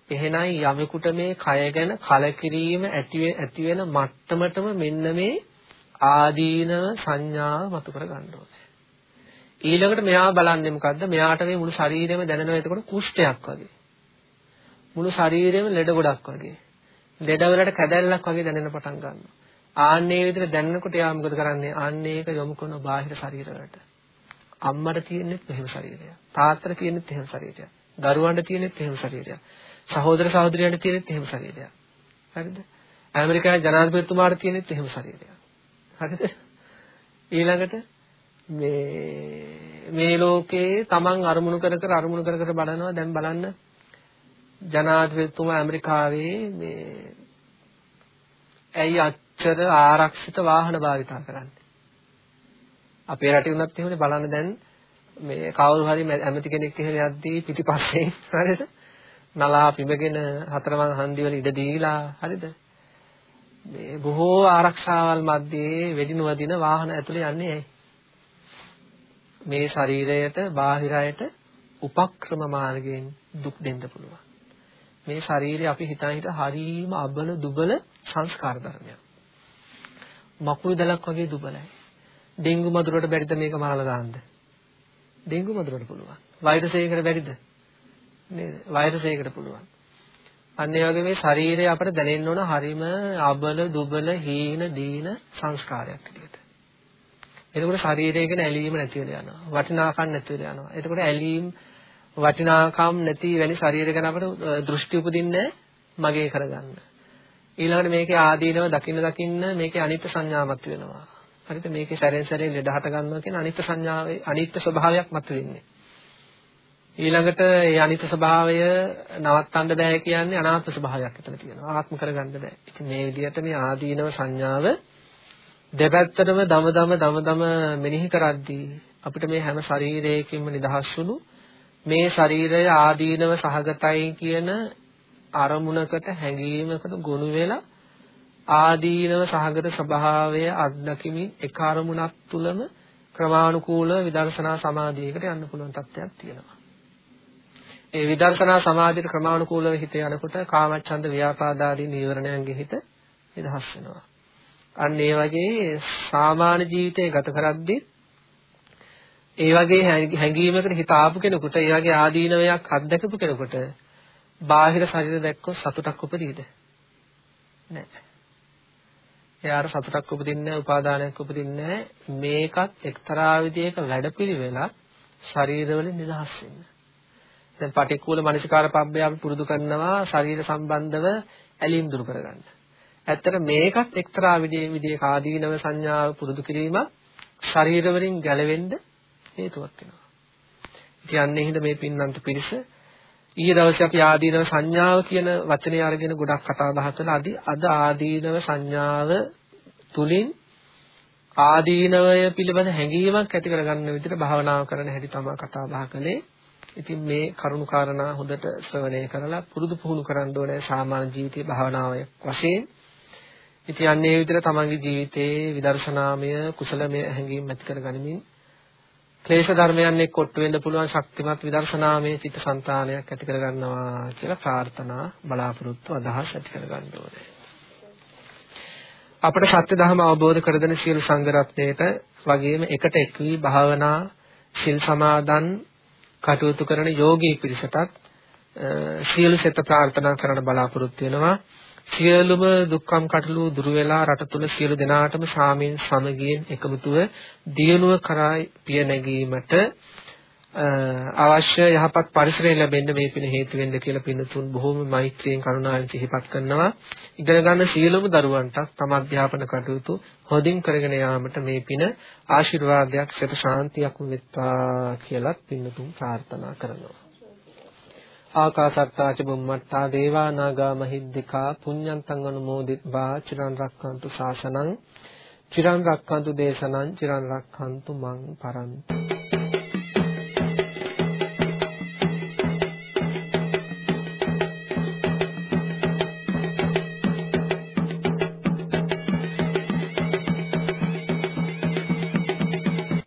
එහෙනම් යමෙකුට මේ කය ගැන කලකිරීම ඇති ඇති වෙන මට්ටමටම මෙන්න මේ ආදීනව සංඥාව මතු කර ගන්න ඕනේ. ඊළඟට මෙයා බලන්නේ මොකද්ද? මෙයාට මේ මුළු ශරීරෙම දැනෙනවා එතකොට කුෂ්ඨයක් වගේ. මුළු ශරීරෙම ලෙඩ ගොඩක් වගේ. ලෙඩ වලට කැදැල්ලක් වගේ දැනෙන්න පටන් ගන්නවා. ආන්නේ විදිහට දැනනකොට එයා මොකද කරන්නේ? ආන්නේ ඒක යොමු කරන බාහිර ශරීර වලට. අම්මට තියෙනෙත් එහෙම ශරීරයක්. තාත්තට තියෙනෙත් එහෙම ශරීරයක්. දරුවන්ට තියෙනෙත් එහෙම ශරීරයක්. සහෝදර සහෝදරියන්ට තියෙනෙත් එහෙම ශරීරයක්. හරිද? ඇමරිකාවේ ජනාධිපතිතුමාට තියෙනෙත් එහෙම ශරීරයක්. හරිද? ඊළඟට මේ මේ ලෝකේ Taman අරමුණු කර කර අරමුණු කර කර බලනවා දැන් බලන්න ජනාධිපතිතුමා ඇමරිකාවේ මේ ඇයි අච්චර ආරක්ෂිත වාහන භාවිතා කරන්නේ අපේ රටේ වුණත් එහෙමනේ බලන්න දැන් මේ කවුරු හරි ඇමති කෙනෙක් එහෙම යද්දී පිටිපස්සෙන් හරිද නලා පිඹගෙන හතරමං හන්දි වල ඉඩ දීලා හරිද මේ බොහෝ ආරක්ෂාවල් මැද්දේ වෙඩි නොවදින වාහන ඇතුලේ යන්නේ ඇයි? මේ ශරීරයට බාහිරයට උපක්‍රම මාර්ගයෙන් දුක් දෙන්න පුළුවන්. මේ ශරීරය අපි හිතා හිතා හරීම අබල දුබල සංස්කාර ධර්මයක්. මකුළු දලක් වගේ දුබලයි. ඩෙන්ගු මදුරට බැරිද මේක මරලා දාන්න? ඩෙන්ගු මදුරට පුළුවන්. වෛරසයකට බැරිද? නේද? වෛරසයකට පුළුවන්. අන්න ඒ වගේ මේ ශරීරය අපට දැනෙන්න ඕන හරීම අබල දුබල හීන දීන සංස්කාරයක් විදියට. එතකොට ශරීරය ගැන ඇලීම නැති වෙලා යනවා. වටිනාකම් නැති වෙලා යනවා. එතකොට ඇලීම් වටිනාකම් නැති වැනි ශරීරය ගැන අපට දෘෂ්ටි උපදින්නේ මගේ කරගන්න. ඊළඟට මේකේ ආදීනව දකින්න දකින්න මේකේ අනිත්‍ය සංඥාමත් වෙනවා. හරිද? මේකේ සැරෙන් සැරේ ලෙඩ හට ගන්නවා කියන අනිත්‍ය සංඥාවේ අනිත්‍ය ස්වභාවයක් මතුවෙන්නේ. ඊළඟට ඒ අනිත්‍ය ස්වභාවය නවත්තන්න බෑ කියන්නේ අනාත්ම ස්වභාවයක් එතන තියෙනවා. ආත්ම කරගන්න බෑ. ඉතින් මේ විදිහට මේ ආදීනව සංඥාව දෙපැත්තටම දම දම දම දම මෙනෙහි කරද්දී අපිට මේ හැම ශරීරයකින්ම නිදහස් වුණු මේ ශරීරය ආදීනව සහගතයි කියන අරමුණකට හැඟීමකට ගොනු වෙලා ආදීනව සහගත ස්වභාවය අත්දැකීමින් එක අරමුණක් තුලම ක්‍රමානුකූල විදර්ශනා සමාධියකට යන්න පුළුවන් තත්ත්වයක් තියෙනවා. ඒ විදර්ශනා සමාධියට ක්‍රමානුකූලව හිත යනකොට කාමච්ඡන්ද ව්‍යාපාදාදී නීවරණයන්ගේ හිත නිදහස් වෙනවා. අන්න ඒ වගේ සාමාන්‍ය ජීවිතය ගත කරද්දී ඒ වගේ හැඟීමකට හිත ආපු කෙනෙකුට ඒ වගේ ආදීනවයක් අත්දකපු කෙනෙකුට බාහිර ශරීර දැක්කොත් සතුටක් උපදීද? නැහැ. එයාට සතුටක් උපදින්නේ නැහැ, උපාදානයක් උපදින්නේ නැහැ. මේකත් එක්තරා විදිහක වැඩපිළිවෙලක් ශරීරවලින් නිදහස් වෙන්න. දැන් පටික්කුල මනසිකාර පබ්බය අපි පුරුදු කරනවා ශරීර සම්බන්ධව ඇලීම් දුරු කරගන්න. ඇත්තට මේකත් එක්තරා විදිහේ විදිහේ ආදීනව සංඥාව පුරුදු කිරීම ශරීර වලින් ගැලවෙන්න හේතුවක් වෙනවා. ඉතින් අන්නේ හිඳ මේ පින්නන්ත පිරිස ඊයේ දවසේ අපි ආදීනව සංඥාව කියන වචනේ අරගෙන ගොඩක් කතා බහ කළා. අද ආදීනව සංඥාව තුලින් ආදීනවය පිළිබඳ හැඟීමක් ඇති කරගන්න විදිහට භාවනාව කරන හැටි තමයි කතා බහ කළේ. ඉතින් මේ කරුණු කාරණා හොඳට ශ්‍රවණය කරලා පුරුදු පුහුණු කරන්න ඕනේ සාමාන්‍ය ජීවිතයේ භාවනාවේ වශයෙන්. ඉතින් අන්නේ විදිහට තමන්ගේ ජීවිතයේ විදර්ශනාමය කුසලමය හැඟීම් ඇති කරගනිමින් ක්ලේශ ධර්මයන් එක්ක කොට්ටු වෙන්න පුළුවන් ශක්තිමත් විදර්ශනාමය චිත්තසංතානයක් ඇති කරගන්නවා කියලා ප්‍රාර්ථනා බලාපොරොත්තු අදහස් ඇති කරගන්න ඕනේ. අපට සත්‍ය ධර්ම අවබෝධ කර දෙන සියලු සංඝ රත්නයේට වගේම එකට එක් වී භාවනා සිල් සමාදන් කටයුතු කරන යෝගී පිරිසටත් සියලු සෙත ප්‍රාර්ථනා කරන බලාපොරොත්තු වෙනවා සියලුම දුක්ඛම් කටළු දුරු වෙලා රට තුල සියලු දෙනාටම සාමයෙන් සමගියෙන් එකමුතුව දියුණුව කරා පිය නැගීමට අවශ්‍ය යහපත් පරිසරය ලැබෙන්න මේ පින හේතු වෙන්න කියලා පින්තුන් බොහොම මෛත්‍රියෙන් කරුණාවෙන් සිහිපත් කරනවා. ඉගෙන ගන්න සියලුම දරුවන්ට තම අධ්‍යාපන කටයුතු හොඳින් කරගෙන යාමට මේ පින ආශිර්වාදයක් සෙත ශාන්තියක් වෙත්වා කියලා පින්තුන් ප්‍රාර්ථනා කරනවා. ආකාසත්තාච බුම්මත්තා දේවා නාග මහිද්దికා පුඤ්ඤන්තං අනුමෝදිත්වා චිරන් රක්칸තු ශාසනං චිරන් රක්칸තු දේශනං චිරන් රක්칸තු මං පරන්තු.